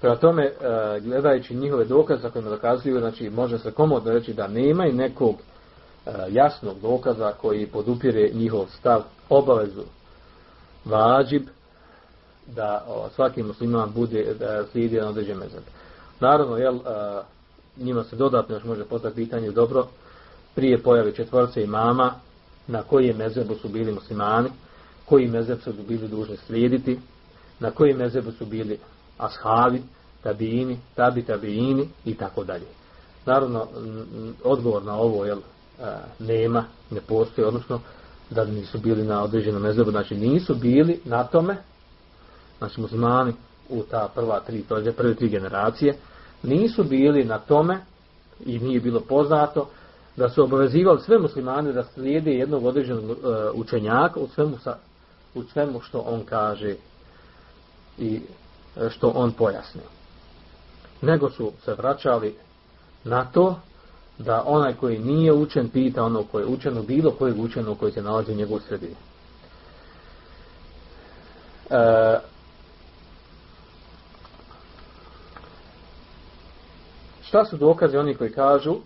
Prema tome, e, gledajući njihove dokaze kojima dokazuju, znači može se komodno reći da nema i nekog e, jasnog dokaza koji podupire njihov stav, obavezu, vađib, da svaki musliman bude slijedi na određen mezeb. Naravno, jel, e, njima se dodatno još može postati pitanje dobro, prije pojave četvorce imama, na koji mezebu su bili muslimani, koji mezeb su bili dužni slijediti, na koji mezebu su bili ashabi, tabini, tabi tabini i tako dalje. Naravno, odgovor na ovo jel, nema, ne postoji, odnosno da nisu bili na određenom mezebu, znači nisu bili na tome, znači muslimani u ta prva tri, prve tri generacije, nisu bili na tome i nije bilo poznato da su obavezivali sve muslimane da slijede jednog određenog uh, učenjaka u svemu, sa, u svemu što on kaže i e, što on pojasni. Nego su se vraćali na to da onaj koji nije učen pita ono koji je učeno, bilo kojeg učenog koji se nalazi u njegovu sredini. E, šta su dokaze oni koji kažu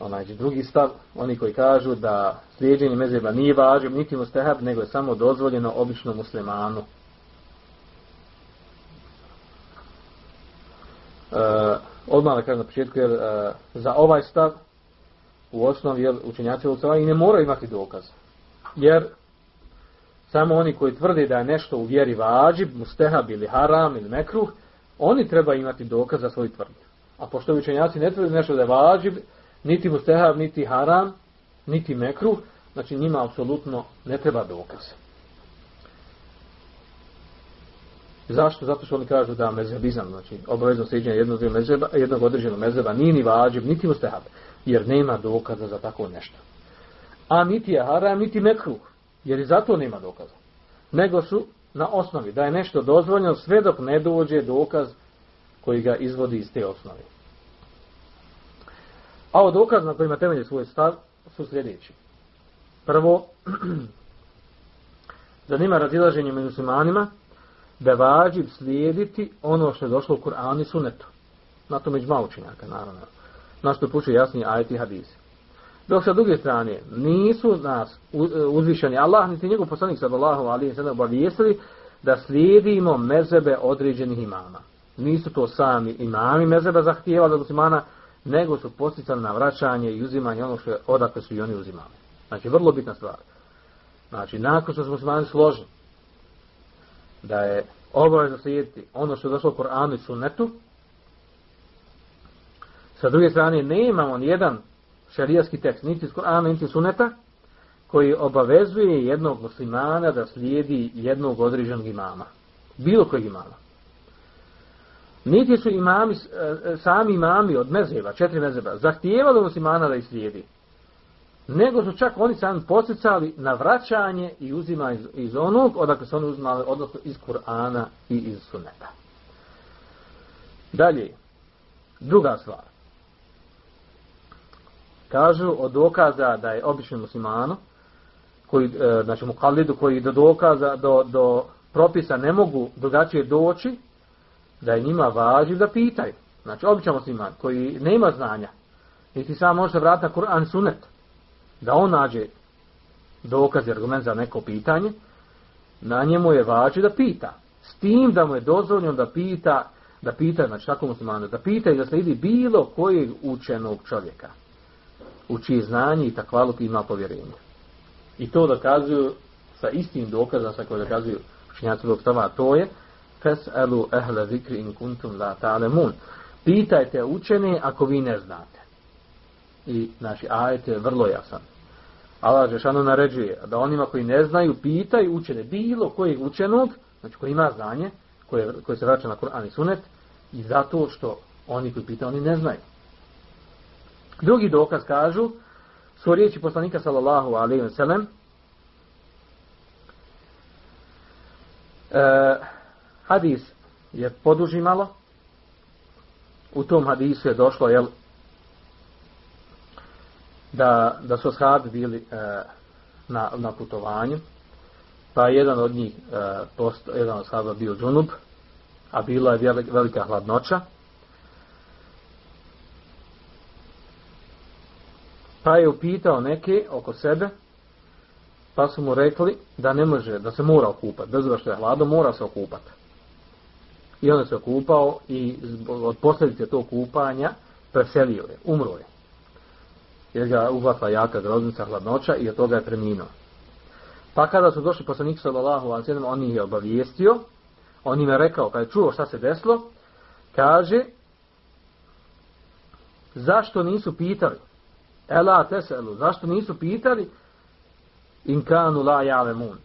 onaj drugi stav, oni koji kažu da slijedjenje mezeba nije važno, niti mustahab, nego je samo dozvoljeno običnom muslimanu. E, odmah da kažem na početku, jer e, za ovaj stav u osnovi jer učenjaci i ne moraju imati dokaz. Jer samo oni koji tvrde da je nešto u vjeri vađib, mustahab ili haram ili mekruh, oni treba imati dokaz za svoj tvrdnje. A pošto učenjaci ne tvrde nešto da je vađib, niti mustehab, niti haram, niti mekru, znači njima apsolutno ne treba dokaz. Zašto? Zato što oni kažu da mezebizam, znači obavezno sliđenje jednog, mezeba, jednog određenog mezeba nije ni vađib, niti mustehab, jer nema dokaza za tako nešto. A niti je haram, niti mekru, jer i zato nema dokaza. Nego su na osnovi da je nešto dozvoljeno sve dok ne dođe dokaz koji ga izvodi iz te osnovi. A od dokaz na kojima temelje svoj stav su sljedeći. Prvo, da nima razilaženje među muslimanima, da vađib slijediti ono što je došlo u Kur'anu i Sunetu. Na to među učenjaka, naravno. Na što pušu jasnije ajeti hadisi. Dok sa druge strane, nisu nas uzvišeni Allah, niti njegov poslanik sallallahu alaihi sallam obavijestili da slijedimo mezebe određenih imama. Nisu to sami imami mezeba zahtijevali od muslimana, nego su posticali na vraćanje i uzimanje ono što je odakle su i oni uzimali. Znači, vrlo bitna stvar. Znači, nakon što smo se složili da je obavezno slijediti ono što je došlo u Koranu i Sunnetu, sa druge strane ne imamo nijedan šarijski tekst, niti iz Korana, niti iz Sunneta, koji obavezuje jednog muslimana da slijedi jednog određenog imama. Bilo kojeg imama. Niti su imami, e, sami imami od mezheba, četiri mezheba, zahtijevali muslimana da ih slijedi. Nego su čak oni sami posjecali na vraćanje i uzima iz, iz onog, odakle su oni uzimali, odnosno iz Kur'ana i iz Sunneta. Dalje, druga stvar. Kažu od dokaza da je obični muslimanu, koji, e, znači mukalidu koji do dokaza, do, do propisa ne mogu drugačije doći, da je njima važiv da pitaju. Znači, običan musliman koji nema znanja, niti sam može se vratiti na Kur'an sunet, da on nađe dokaz i argument za neko pitanje, na njemu je važiv da pita. S tim da mu je dozvoljeno da pita, da pita, znači tako muslimanu, da pita i da slijedi bilo kojeg učenog čovjeka, u čije znanje i takvaluk ima povjerenje. I to dokazuju sa istim dokazom sa koje dokazuju stava, to je Fes'elu ehle zikri in kuntum la ta'lemun. Pitajte učene ako vi ne znate. I naši ajet je vrlo jasan. Allah Žešanu naređuje da onima koji ne znaju pitaju učene bilo kojeg učenog, znači koji ima znanje, koje, koje se vraća na Kur'an i Sunet, i zato što oni koji pitaju, oni ne znaju. Drugi dokaz kažu, su riječi poslanika sallallahu alaihi wa sallam, e, Hadis je poduži malo. U tom hadisu je došlo jel, da, da su shabi bili e, na, na putovanju. Pa jedan od njih, e, jedan od shaba bio džunub, a bila je velika hladnoća. Pa je upitao neke oko sebe, pa su mu rekli da ne može, da se mora okupati, bez što je hladno, mora se okupati. I onda se okupao i od posljedice tog kupanja preselio je, umro je. Jer ga uhvatila jaka groznica, hladnoća i od toga je preminuo. Pa kada su došli poslanik sallallahu alejhi ve on ih je obavijestio, on im je rekao kad je čuo šta se desilo, kaže zašto nisu pitali? Ela teselu, zašto nisu pitali in kanu la ya'lamun?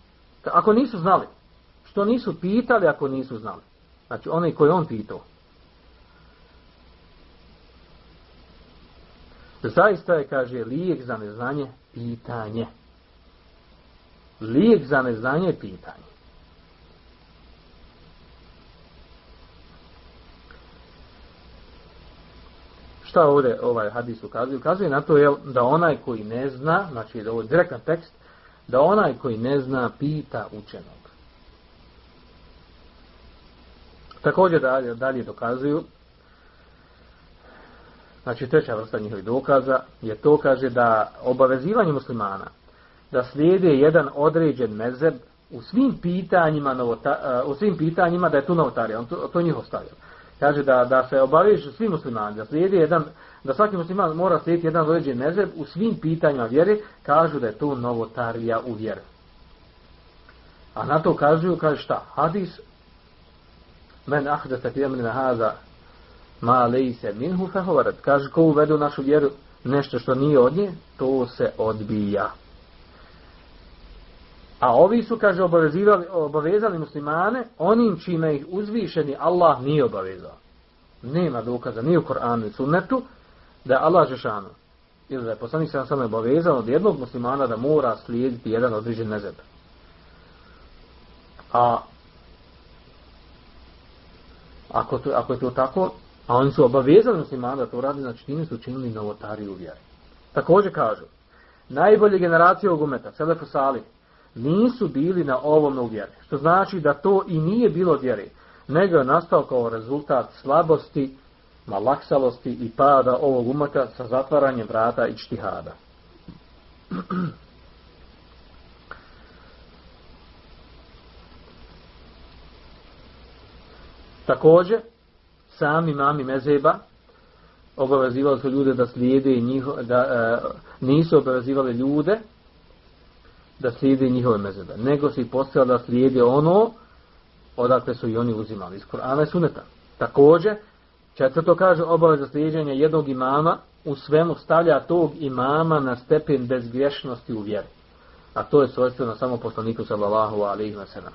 Ako nisu znali, što nisu pitali ako nisu znali? Znači onaj koji on pitao. Zaista je, kaže, lijek za neznanje pitanje. Lijek za neznanje je pitanje. Šta ovdje ovaj hadis ukazuje? Ukazuje na to je da onaj koji ne zna, znači da ovo je direktan tekst, da onaj koji ne zna pita učenog. Također dalje, dalje dokazuju, znači treća vrsta njihovih dokaza, je to kaže da obavezivanje muslimana da slijede jedan određen mezeb u svim pitanjima novota, u svim pitanjima da je tu novotarija, on to, to njih ostavio. Kaže da, da se obavežu svi muslimani, da slijede jedan, da svaki musliman mora slijediti jedan određen mezeb u svim pitanjima vjere, kažu da je to novotarija u vjeru. A na to kažu, kaže šta? Hadis men ahdata fi amrina hada ma laysa minhu rad. Kaže ko uvede u našu vjeru nešto što nije od nje to se odbija. A ovi su kaže obavezivali obavezali muslimane onim čime ih uzvišeni Allah nije obavezao. Nema dokaza ni u Koranu ni sunnetu da Allah džeshanu ili da je poslanik sam sam obavezao od jednog muslimana da mora slijediti jedan određen mezeb. A Ako, to, ako je to tako, a oni su obavezali muslimana da to radi, znači time su učinili novotariju u vjeri. Također kažu, najbolje generacije ovog umeta, Selefu nisu bili na ovom vjeri. Što znači da to i nije bilo vjeri, nego je nastao kao rezultat slabosti, malaksalosti i pada ovog umeta sa zatvaranjem vrata i čtihada. Također, sami mami mezeba obavezivali su ljude da slijede njiho, da e, nisu obavezivali ljude da slijede njihove mezebe, nego su ih postavili da slijede ono odakle su i oni uzimali iz Kur'ana i Suneta. Također, četvrto kaže obaveza slijedženja jednog imama u svemu stavlja tog imama na stepen bezgrješnosti u vjeri. A to je svojstveno samo poslaniku sallallahu alaihi wa sallam.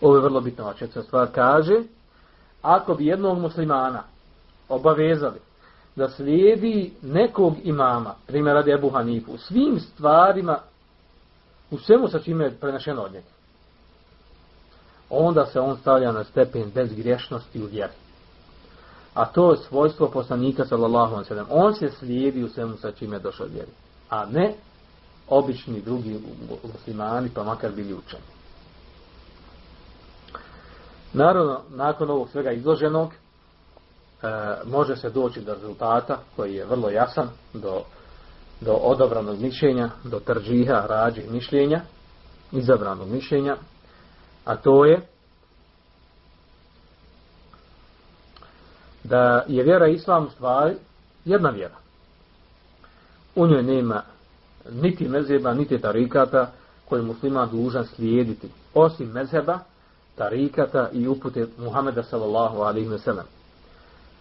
Ovo je vrlo bitno, a četvrta stvar kaže ako bi jednog muslimana obavezali da slijedi nekog imama, primjer radi Ebu Hanifu, u svim stvarima, u svemu sa čime je prenešeno od njega, onda se on stavlja na stepen bez grješnosti u vjeri. A to je svojstvo poslanika sallallahu alejhi On se slijedi u svemu sa čime je došao vjeri, a ne obični drugi muslimani, pa makar bili učeni. Naravno, nakon ovog svega izloženog, e, može se doći do rezultata koji je vrlo jasan, do, do odobranog mišljenja, do trđiha, rađih mišljenja, izabranog mišljenja, a to je da je vjera islam stvari jedna vjera. U njoj nema niti mezeba, niti tarikata koje musliman dužan slijediti, osim mezheba, tarikata i upute Muhameda sallallahu alaihi ve sellem.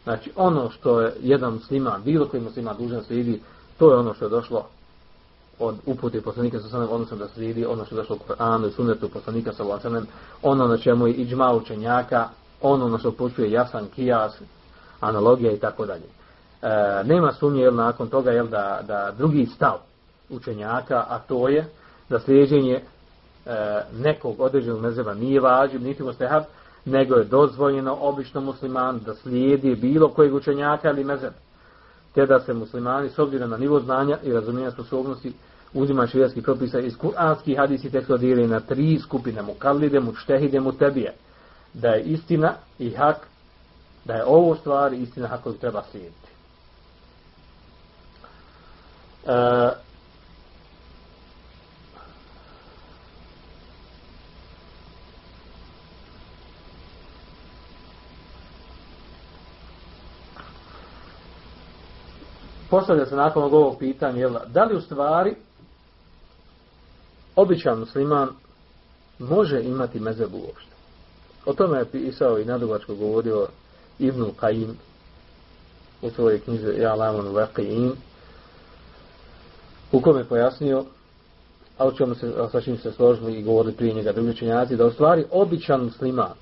Znači ono što je jedan musliman, bilo koji musliman dužan slijedi, to je ono što je došlo od upute poslanika sa sallam, odnosno da slijedi ono što je došlo u Koranu i sunnetu poslanika sa sallam, ono na čemu je iđma učenjaka, ono na što počuje jasan kijas, analogija i tako dalje. E, nema sumnje jel, nakon toga jel, da, da drugi stav učenjaka, a to je da slijeđenje nekog određenog mezeba nije važiv, niti mustahab, nego je dozvoljeno obično musliman da slijedi bilo kojeg učenjaka ili mezeba. Te da se muslimani s obzirom na nivo znanja i razumijenja sposobnosti uzima širijskih propisa iz kuranskih hadisi tekstova dijeli na tri skupine mu kallide, mu štehide, mu tebije. Da je istina i hak, da je ovo stvari istina kako treba slijediti. E, postavlja se nakon ovog pitanja, jel, da li u stvari običan musliman može imati mezebu uopšte? O tome je pisao i nadugačko govorio Ibn Qaim u svojoj knjizi Ja Lamun Vaqi'in u kome je pojasnio a u čemu se, sa čim se složili i govorili prije njega drugi činjaci, da u stvari običan musliman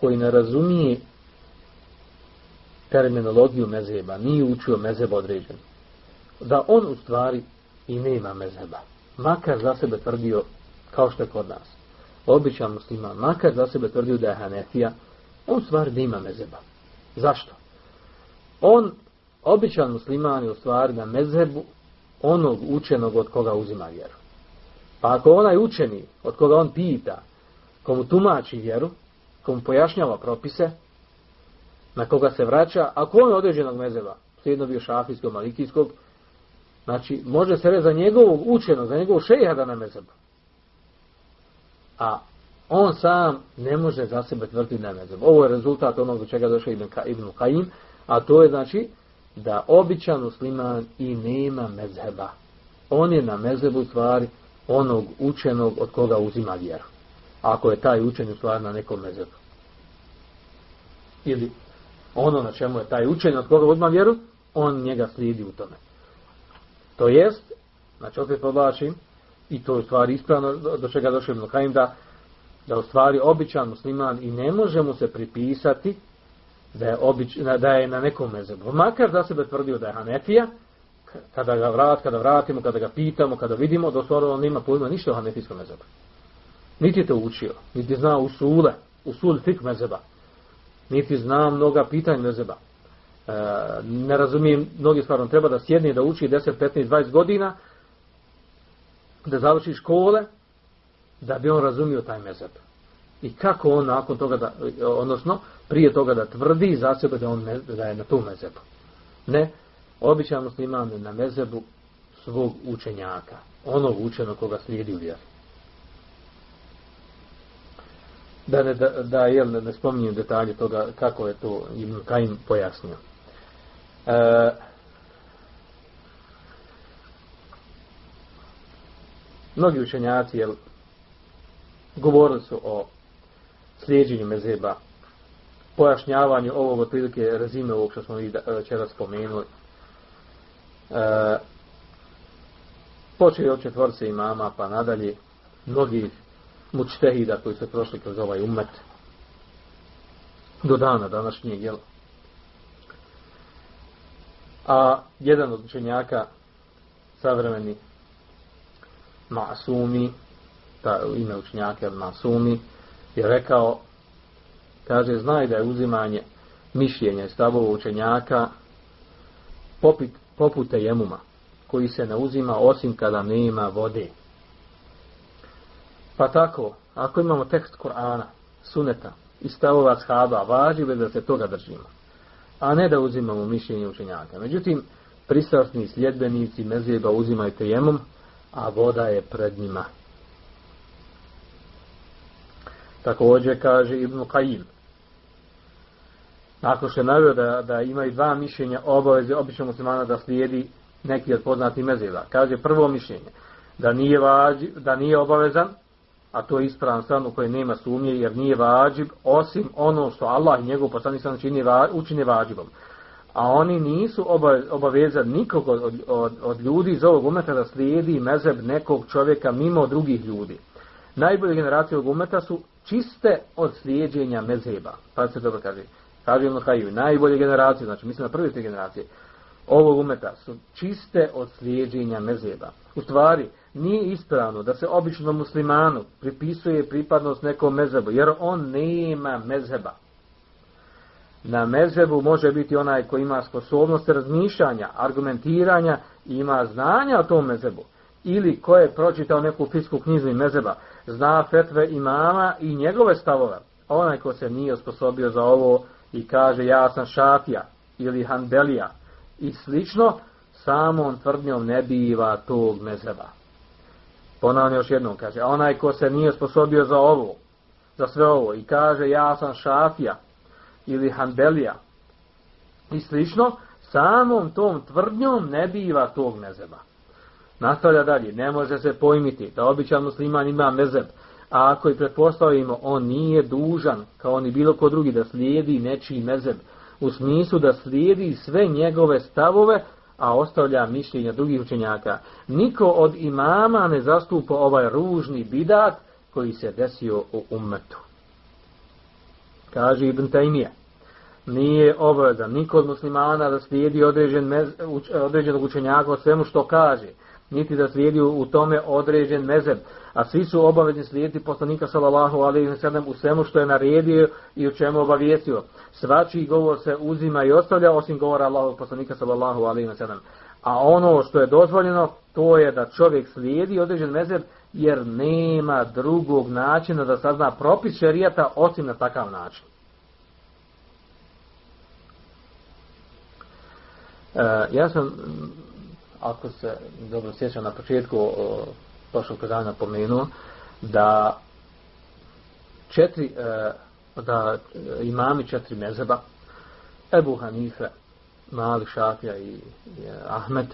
koji ne razumije terminologiju mezeba, nije učio mezeba određen. Da on u stvari i nema mezeba. Makar za sebe tvrdio, kao što je kod nas, običan musliman, makar za sebe tvrdio da je Hanefija, on u stvari nema mezeba. Zašto? On, običan musliman je u stvari na onog učenog od koga uzima vjeru. Pa ako onaj učeni od koga on pita, komu tumači vjeru, komu pojašnjava propise, na koga se vraća, ako on je određenog mezeba, slijedno bio šafijskog, malikijskog, znači može se reći za njegovog učenog, za njegovog šeha da na mezebu. A on sam ne može za sebe tvrditi na mezebu. Ovo je rezultat onog do čega došao Ibn, Ka, Ibn Kaim, a to je znači da običan musliman i nema mezheba. On je na mezebu stvari onog učenog od koga uzima vjeru. Ako je taj učen u stvari na nekom mezebu. Ili ono na čemu je taj učenje od koga uzma vjeru, on njega slijedi u tome. To jest, znači opet podlačim, i to je u stvari ispravno do, čega došli Ibn da, da u stvari običan musliman i ne može mu se pripisati da je, obič, da je na nekom mezebu. Makar da sebe tvrdio da je Hanefija, kada ga vrat, kada vratimo, kada ga pitamo, kada vidimo, stvari on nema pojma ništa o Hanefijskom mezebu. Niti je to učio, niti zna usule, usul fik mezeba niti znam mnoga pitanja mezeba. E, ne razumijem mnogi stvari. treba da sjedne da uči 10, 15, 20 godina, da završi škole, da bi on razumio taj mezeb. I kako on nakon toga, da, odnosno prije toga da tvrdi za sebe da, on da je na tu mezebu. Ne, običan musliman na mezebu svog učenjaka, onog učenog koga slijedi u vjeru. Da ne, da, da jel, ne spominjem detalje toga kako je to Ibn Kajim pojasnio. E, mnogi učenjaci jel, govorili su o slijedženju mezeba, pojašnjavanju ovog otprilike razime ovog što smo vi večera spomenuli. E, počeli od četvorce imama pa nadalje, mnogi mučtehida koji su prošli kroz ovaj umet. do dana današnjeg, jel? A jedan od učenjaka, savremeni Masumi, ta ime učenjaka Masumi, je rekao, kaže, znaj da je uzimanje mišljenja i stavova učenjaka poput, poput jemuma, koji se ne uzima osim kada nema vode. Pa tako, ako imamo tekst Korana, suneta i stavova shaba, važi da se toga držimo. A ne da uzimamo mišljenje učenjaka. Međutim, pristrasni sljedbenici mezijeba uzimaju tejemom, a voda je pred njima. Također kaže Ibn Qajim. Nakon što je navio da, da imaju dva mišljenja obaveze obično muslimana da slijedi neki od poznatih mezijeva. Kaže prvo mišljenje da nije, vađi, da nije obavezan a to je ispravan stran u kojoj nema sumnje, jer nije vađib, osim ono što Allah i njegov poslanik sam učini vađibom. A oni nisu obavezani nikog od, od, od, ljudi iz ovog umeta da slijedi mezeb nekog čovjeka mimo drugih ljudi. Najbolje generacije ovog umeta su čiste od slijedjenja mezeba. Pa se dobro kaže. Kaže ono Haju, najbolje generacije, znači mislim na prve te generacije, ovog umeta su čiste od slijedjenja mezeba. U stvari, nije ispravno da se običnom muslimanu pripisuje pripadnost nekom mezebu, jer on nema mezeba. Na mezebu može biti onaj koji ima sposobnost razmišljanja, argumentiranja i ima znanja o tom mezebu. Ili ko je pročitao neku fisku knjizu i mezeba, zna fetve imama i njegove stavove. Onaj ko se nije osposobio za ovo i kaže ja sam šafija ili handelija i slično, samom tvrdnjom ne biva tog mezeba. Ponavljam još jednom, kaže, a onaj ko se nije sposobio za ovo, za sve ovo, i kaže, ja sam šafija, ili hanbelija, i slično, samom tom tvrdnjom ne biva tog mezeba. Nastavlja dalje, ne može se pojmiti da običan musliman ima mezeb, a ako i pretpostavimo, on nije dužan, kao ni bilo ko drugi, da slijedi nečiji mezeb, u smislu da slijedi sve njegove stavove, a ostavlja mišljenja drugih učenjaka. Niko od imama ne zastupa ovaj ružni bidat koji se desio u ummetu. Kaže Ibn Taymiye. Nije obaveza niko od muslimana da slijedi određen mez, određenog učenjaka o svemu što kaže, niti da slijedi u tome određen mezeb, a svi su obavezni slijediti poslanika sallallahu alejhi ve u svemu što je naredio i u čemu obavijestio. Svačiji govor se uzima i ostavlja osim govora Allahovog poslanika sallallahu alejhi ve. A ono što je dozvoljeno, to je da čovjek slijedi određen mezeb jer nema drugog načina da sazna propis šerijata osim na takav način. E, ja sam, ako se dobro sjećam na početku prošlog predavanja napomenuo da četiri e, da imami četiri mezeba Ebu Hanife Mali Šafija i, Ahmed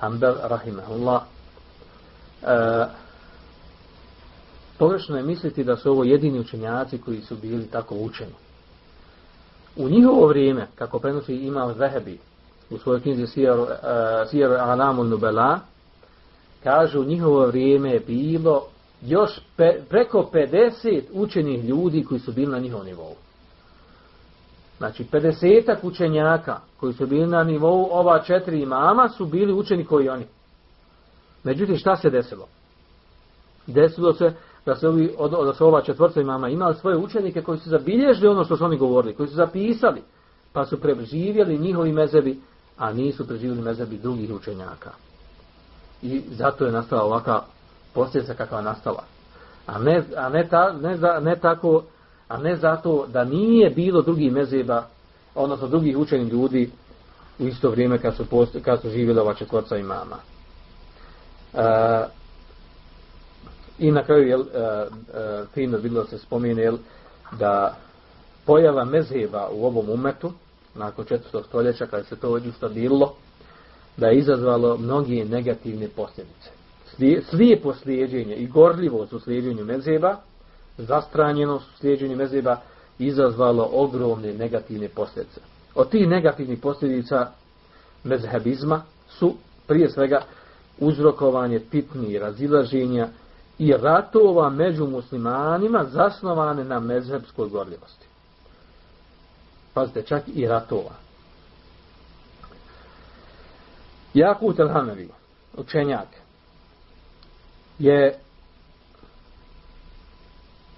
Hanbel Rahimahullah e, pogrešno je misliti da su ovo jedini učenjaci koji su bili tako učeni. U njihovo vrijeme kako prenosi imam Zehebi u svojoj knjizi Sijaru, Sijaru Alamul Nubela kažu njihovo vrijeme je bilo još pe, preko 50 učenih ljudi koji su bili na njihovom nivou. Znači 50 učenjaka koji su bili na nivou ova četiri imama su bili učeni koji oni. Međutim šta se desilo? Desilo se da se, ovi, da se ova četvrca imama imali svoje učenike koji su zabilježili ono što su oni govorili, koji su zapisali, pa su preživjeli njihovi mezebi, a nisu preživjeli mezebi drugih učenjaka. I zato je nastala ovaka posljedica kakva nastala. A ne, a ne, ta, ne, ne tako, a ne zato da nije bilo drugih mezeba, odnosno drugih učenih ljudi u isto vrijeme kad su, post, kad su živjeli ova četvorca imama. E, I na kraju, jel, e, e, fino bilo se spomine, jel, da pojava mezeba u ovom umetu, nakon četvrtog stoljeća, kada se to već ustabililo, da je izazvalo mnogi negativne posljedice. Slijepo slijedženje i gorljivost u slijedženju mezeba, zastranjenost u slijedženju mezeba, izazvalo ogromne negativne posljedice. Od tih negativnih posljedica mezhebizma su prije svega uzrokovanje pitni razilaženja i ratova među muslimanima zasnovane na mezhebskoj gorljivosti. pazite, čak i ratova. Jakut el-Hamevi, učenjak, je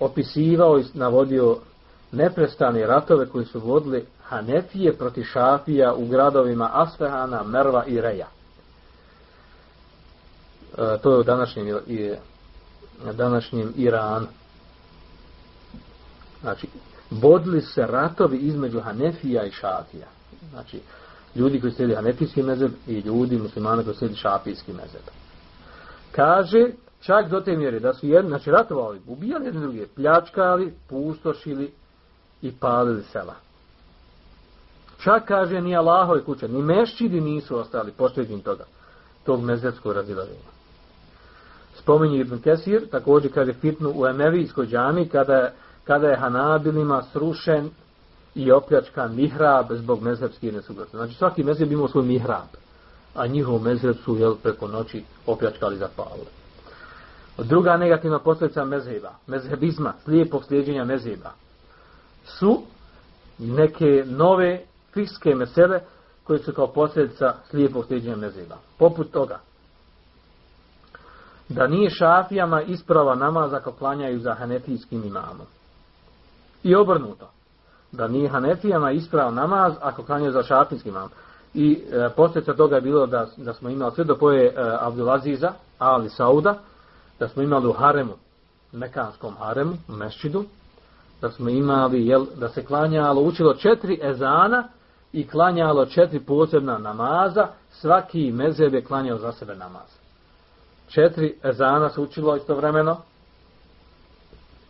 opisivao i navodio neprestane ratove koji su vodili Hanefije proti Šafija u gradovima Asfehana, Merva i Reja. E, to je u današnjem, i, današnjem Iranu. Znači, vodili se ratovi između Hanefija i Šafija. Znači, ljudi koji slijedi Hanefijski mezeb i ljudi muslimana koji slijedi Šafijski mezeb. Kaže, čak do te mjere da su jedni, znači ratovali, ubijali jedni druge, pljačkali, pustošili i palili sela. Čak kaže ni Allahove kuće, ni mešćidi nisu ostali posljednjim toga, tog mezebskog razilaženja. Spominje Ibn Kesir, također kaže fitnu u Emevijskoj džami kada, kada je Hanabilima srušen i opljačkan mihrab zbog mezhebskih nesuglasnosti. Znači svaki mezheb imao svoj mihrab, a njihov mezheb su jel, preko noći opljačkali za. Druga negativna posljedica mezheba, mezhebizma, slijepog slijedjenja mezheba, su neke nove fikske mesele koje su kao posljedica slijepog slijedjenja mezheba. Poput toga, da nije šafijama isprava namaz ako klanjaju za hanefijskim imamom. I obrnuto. Da nije hanefijama isprava namaz ako klanjaju za šafijskim imamom. I e, posljedica toga je bilo da, da smo imali sve do poje e, Abdulaziza, Ali Sauda, da smo imali u haremu, mekanskom haremu, u mešćidu, da smo imali, jel, da se klanjalo, učilo četiri ezana i klanjalo četiri posebna namaza, svaki mezeb je klanjao za sebe namaz četiri ezana se učilo istovremeno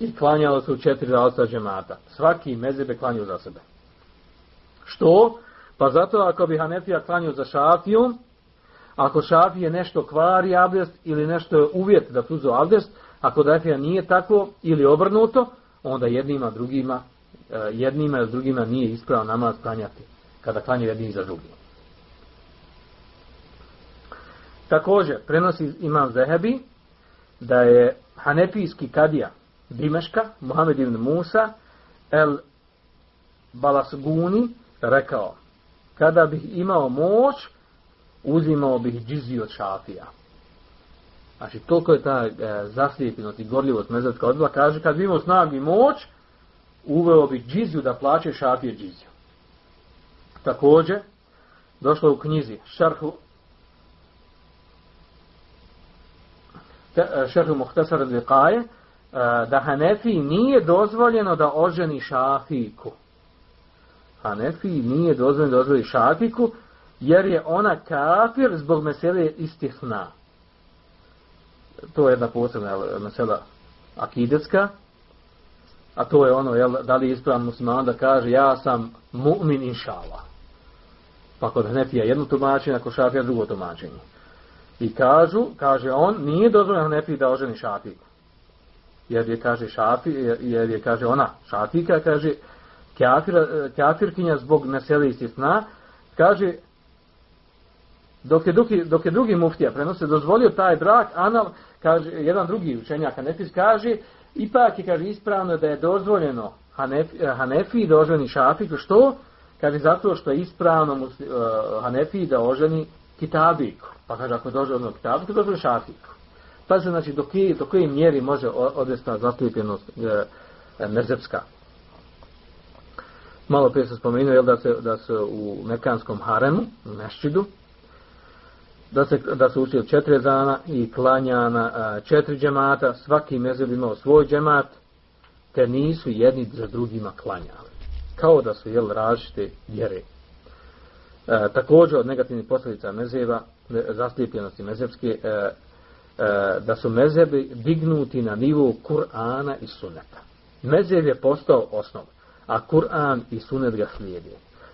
i klanjalo se u četiri različita džemata. Svaki mezebe klanjao za sebe. Što? Pa zato ako bi Hanefija klanjao za šafiju, ako šafije nešto kvari abdest ili nešto je uvjet da tuzu abdest, ako Hanefija nije tako ili obrnuto, onda jednima, drugima, eh, jednima ili drugima nije ispravo namaz klanjati kada klanjaju jedni za drugim. Također, prenosi imam Zehebi da je Hanefijski kadija Dimeška, Muhammed ibn Musa, El Balasguni, rekao, kada bih imao moć, uzimao bih džiziju od šafija. Znači, toliko je ta e, zaslijepljenost i gorljivost mezarska odbila, kaže, kad bi imao snagu i moć, uveo bih džiziju da plaće šafije džiziju. Također, došlo u knjizi Šarhu šerhu muhtasar Zviqaje, e, da Hanefi nije dozvoljeno da oženi šafiku. Hanefi nije dozvoljeno da oženi šafiku, jer je ona kafir zbog mesele istihna. To je jedna posebna mesela akidetska, a to je ono, jel, da li je ispravan musliman da kaže ja sam mu'min inšala. Pa kod Hanefija jedno tumačenje, ako šafija drugo tumačenje. I kažu, kaže on, nije dozvoljeno Hanefi da oženi šafiku. Jer je, kaže, šafi, jer je, kaže, ona, šafika, kaže, kafir, kafirkinja zbog meseli sna, kaže, dok je, drugi, dok je drugi muftija prenose, dozvolio taj brak, anal, kaže, jedan drugi učenjak Hanefis kaže, ipak je, kaže, ispravno da je dozvoljeno Hanefi, Hanefi da oženi šafiku, što? Kaže, zato što je ispravno uh, Hanefi da oženi kitabiku. Pa kaže, ako ono kitabu, to dođe šafiku. Pa se, znači, do koje, do koje mjeri može odvesti zastupljenost e, e. Malo prije se spomenuo, jel, da se, da se u Mekanskom haremu, u Mešćidu, da se, da se učio četiri dana i klanja na e, četiri džemata, svaki mezeb imao svoj džemat, te nisu jedni za drugima klanjali. Kao da su, jel, različite vjere. E, također od negativnih posljedica mezeba, zastipljenosti mezebske, e, e, da su mezebi dignuti na nivou Kur'ana i Suneta. Mezeb je postao osnov, a Kur'an i Sunet ga slijedi.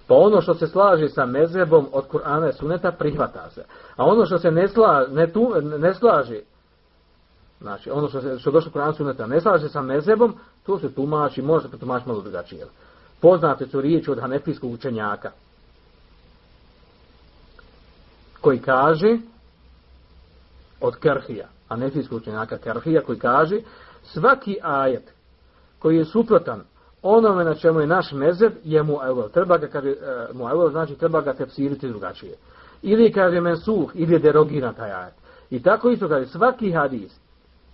Pa ono što se slaže sa mezebom od Kur'ana i Suneta prihvata se. A ono što se ne, sla, ne, tu, ne slaže, znači ono što, se, što došlo Kur'an i Suneta ne slaže sa mezebom, to se tumači, može se tumači malo drugačije. Poznate su riječi od hanefijskog učenjaka, koji kaže od Kerhija, a nefijskog učenjaka Kerhija koji kaže svaki ajet koji je suprotan onome na čemu je naš mezeb je mu evo. Treba ga, kaže, e, mu znači treba ga tefsiriti drugačije. Ili kaže mensuh, ili je derogiran taj ajet. I tako isto kaže, svaki hadis,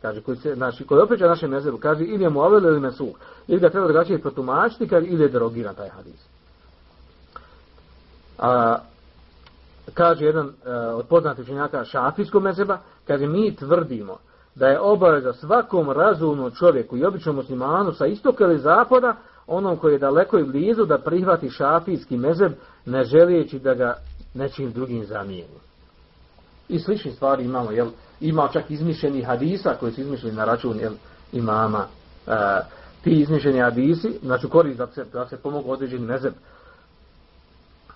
kaže, koji, se, znači, koji opeća naše mezebu, kaže, ili je mu evo ili mensuh. Ili ga treba drugačije protumačiti, kaže, ili je derogiran taj hadis. A, kaže jedan uh, od poznatih učenjaka šafijskog mezeba, kaže, mi tvrdimo da je obaveza svakom razumnom čovjeku i običnom muslimanu sa istoka ili zapada, onom koji je daleko i blizu da prihvati šafijski mezeb, ne želijeći da ga nečim drugim zamijeni. I slični stvari imamo, jel, ima čak izmišljeni hadisa koji su izmišljeni na račun jel, imama. E, ti izmišljeni hadisi, znači korist da se, da se pomogu određeni mezeb.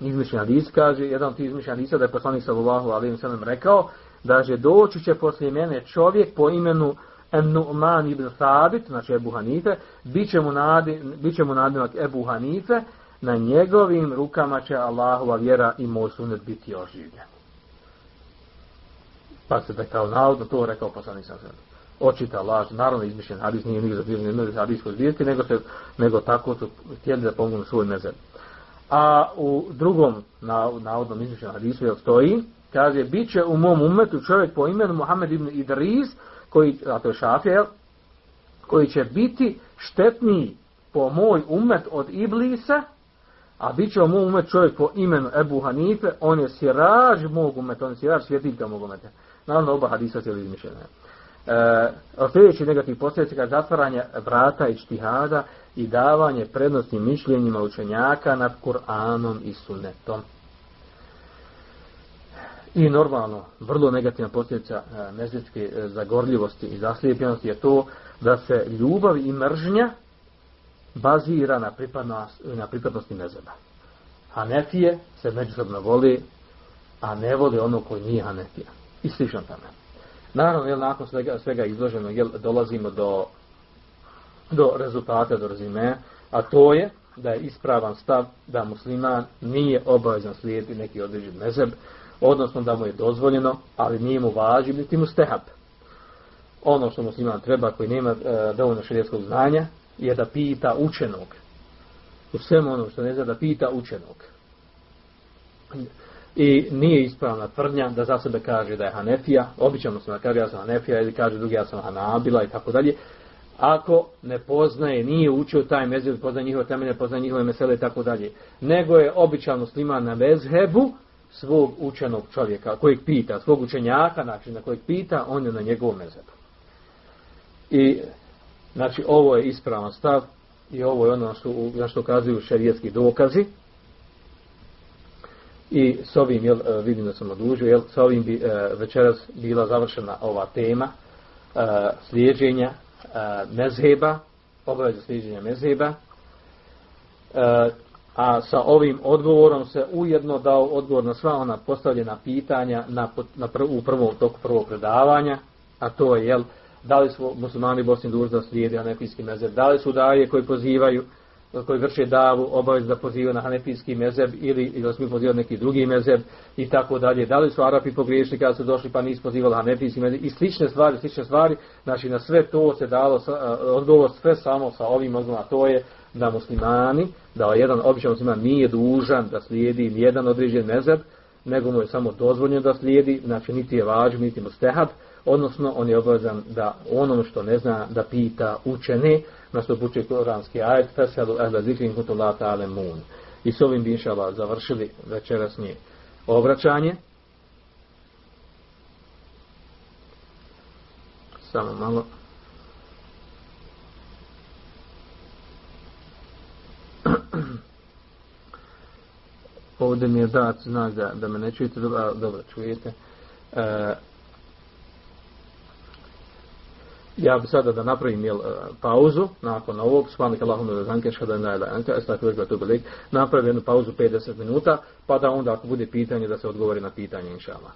Izmišljeni hadis kaže, jedan od tih izmišljeni hadisa da je poslanik sallallahu alaihi sallam rekao, da će doći će poslije mene čovjek po imenu Nu'man ibn Thabit, znači Ebu Hanife, bit će mu, nadi, bit će mu Ebu Hanife, na njegovim rukama će Allahova vjera i moj sunet biti oživljen. Pa se da kao navodno to rekao poslanik sam se očita laž, naravno izmišljen hadis, nije nikad zabiljen, hadijskoj zbirki, nego, se, nego tako su htjeli da pomogu svoj mezeb. A u drugom navodnom izmišljenom hadisu je stoji, kaže, bit će u mom umetu čovjek po imenu Muhammed ibn Idris, koji, a to je šafija, koji će biti štetniji po moj umet od Iblisa, a bit će u mom umet čovjek po imenu Ebu Hanife, on je siraž mog umeta, on je siraž svjetiljka mog umeta. Naravno, oba hadisa se izmišljene. E, sljedeći negativ posljedice je zatvaranje vrata i štihada i davanje prednosti mišljenjima učenjaka nad Kur'anom i Sunnetom. I normalno, vrlo negativna posljedica e, mezljitske e, zagorljivosti i zaslijepljenosti je to da se ljubav i mržnja bazira na, na pripadnosti mezeba. Hanefije se međusobno voli, a ne voli ono koji nije Hanefija. I slično tamo. Naravno, jel, nakon svega, svega izloženo, jel, dolazimo do, do rezultata, do rezime, a to je da je ispravan stav da musliman nije obavezan slijediti neki određen mezeb, odnosno da mu je dozvoljeno, ali nije mu važi, niti mu stehab. Ono što musliman treba koji nema e, dovoljno širijetskog znanja je da pita učenog. U svemu ono što ne zna da pita učenog. I nije ispravna tvrdnja da za sebe kaže da je Hanefija, obično se kaže ja sam Hanefija ili kaže drugi ja sam Hanabila i tako dalje. Ako ne poznaje, nije učio taj mezheb, poznaje njihove temelje, poznaje njihove mesele i tako dalje. Nego je običan musliman na mezhebu, svog učenog čovjeka, kojeg pita, svog učenjaka, znači na kojeg pita, on je na njegovom mezebu. I, znači, ovo je ispravan stav i ovo je ono što, na što ukazuju šerijetski dokazi. I s ovim, jel, e, vidim da sam odužio, jel, s ovim bi e, večeras bila završena ova tema e, slijeđenja mezheba, obaveza slijeđenja mezheba. A sa ovim odgovorom se ujedno dao odgovor na sva ona postavljena pitanja na, na u prvom toku prvog predavanja, a to je, jel, da li su muslimani Bosni dužni da slijede hanefijski mezeb, da li su daje koji pozivaju, koji vrše davu, obavez da pozivaju na hanefijski mezeb ili, ili smiju pozivati neki drugi mezeb i tako dalje, da li su Arapi pogriješili kada su došli pa nisu pozivali hanefijski mezeb i slične stvari, slične stvari, znači na sve to se dalo odgovor sve samo sa ovim odgovorom, a to je da muslimani, da jedan običan musliman nije dužan da slijedi jedan određen mezeb, nego mu je samo dozvoljeno da slijedi, znači niti je važno, niti mu stehab, odnosno on je obavezan da onom što ne zna da pita učene, na što puče koranski ajet, feselu ehla zikrin kutu la ta'ale mun. I s ovim bi inšala završili večerasnje obraćanje. Samo malo. ovdje mi je dat znak da, da me ne čujete, dobro, dobro čujete. E, ja bi sada da napravim jel, e, pauzu nakon ovog, svanik Allahum da zanke šhada na ila anka, estak već tu belik, napravim jednu pauzu 50 minuta, pa da onda ako bude pitanje da se odgovori na pitanje, inša Allah.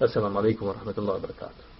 Assalamu alaikum wa rahmatullahi wa barakatuh.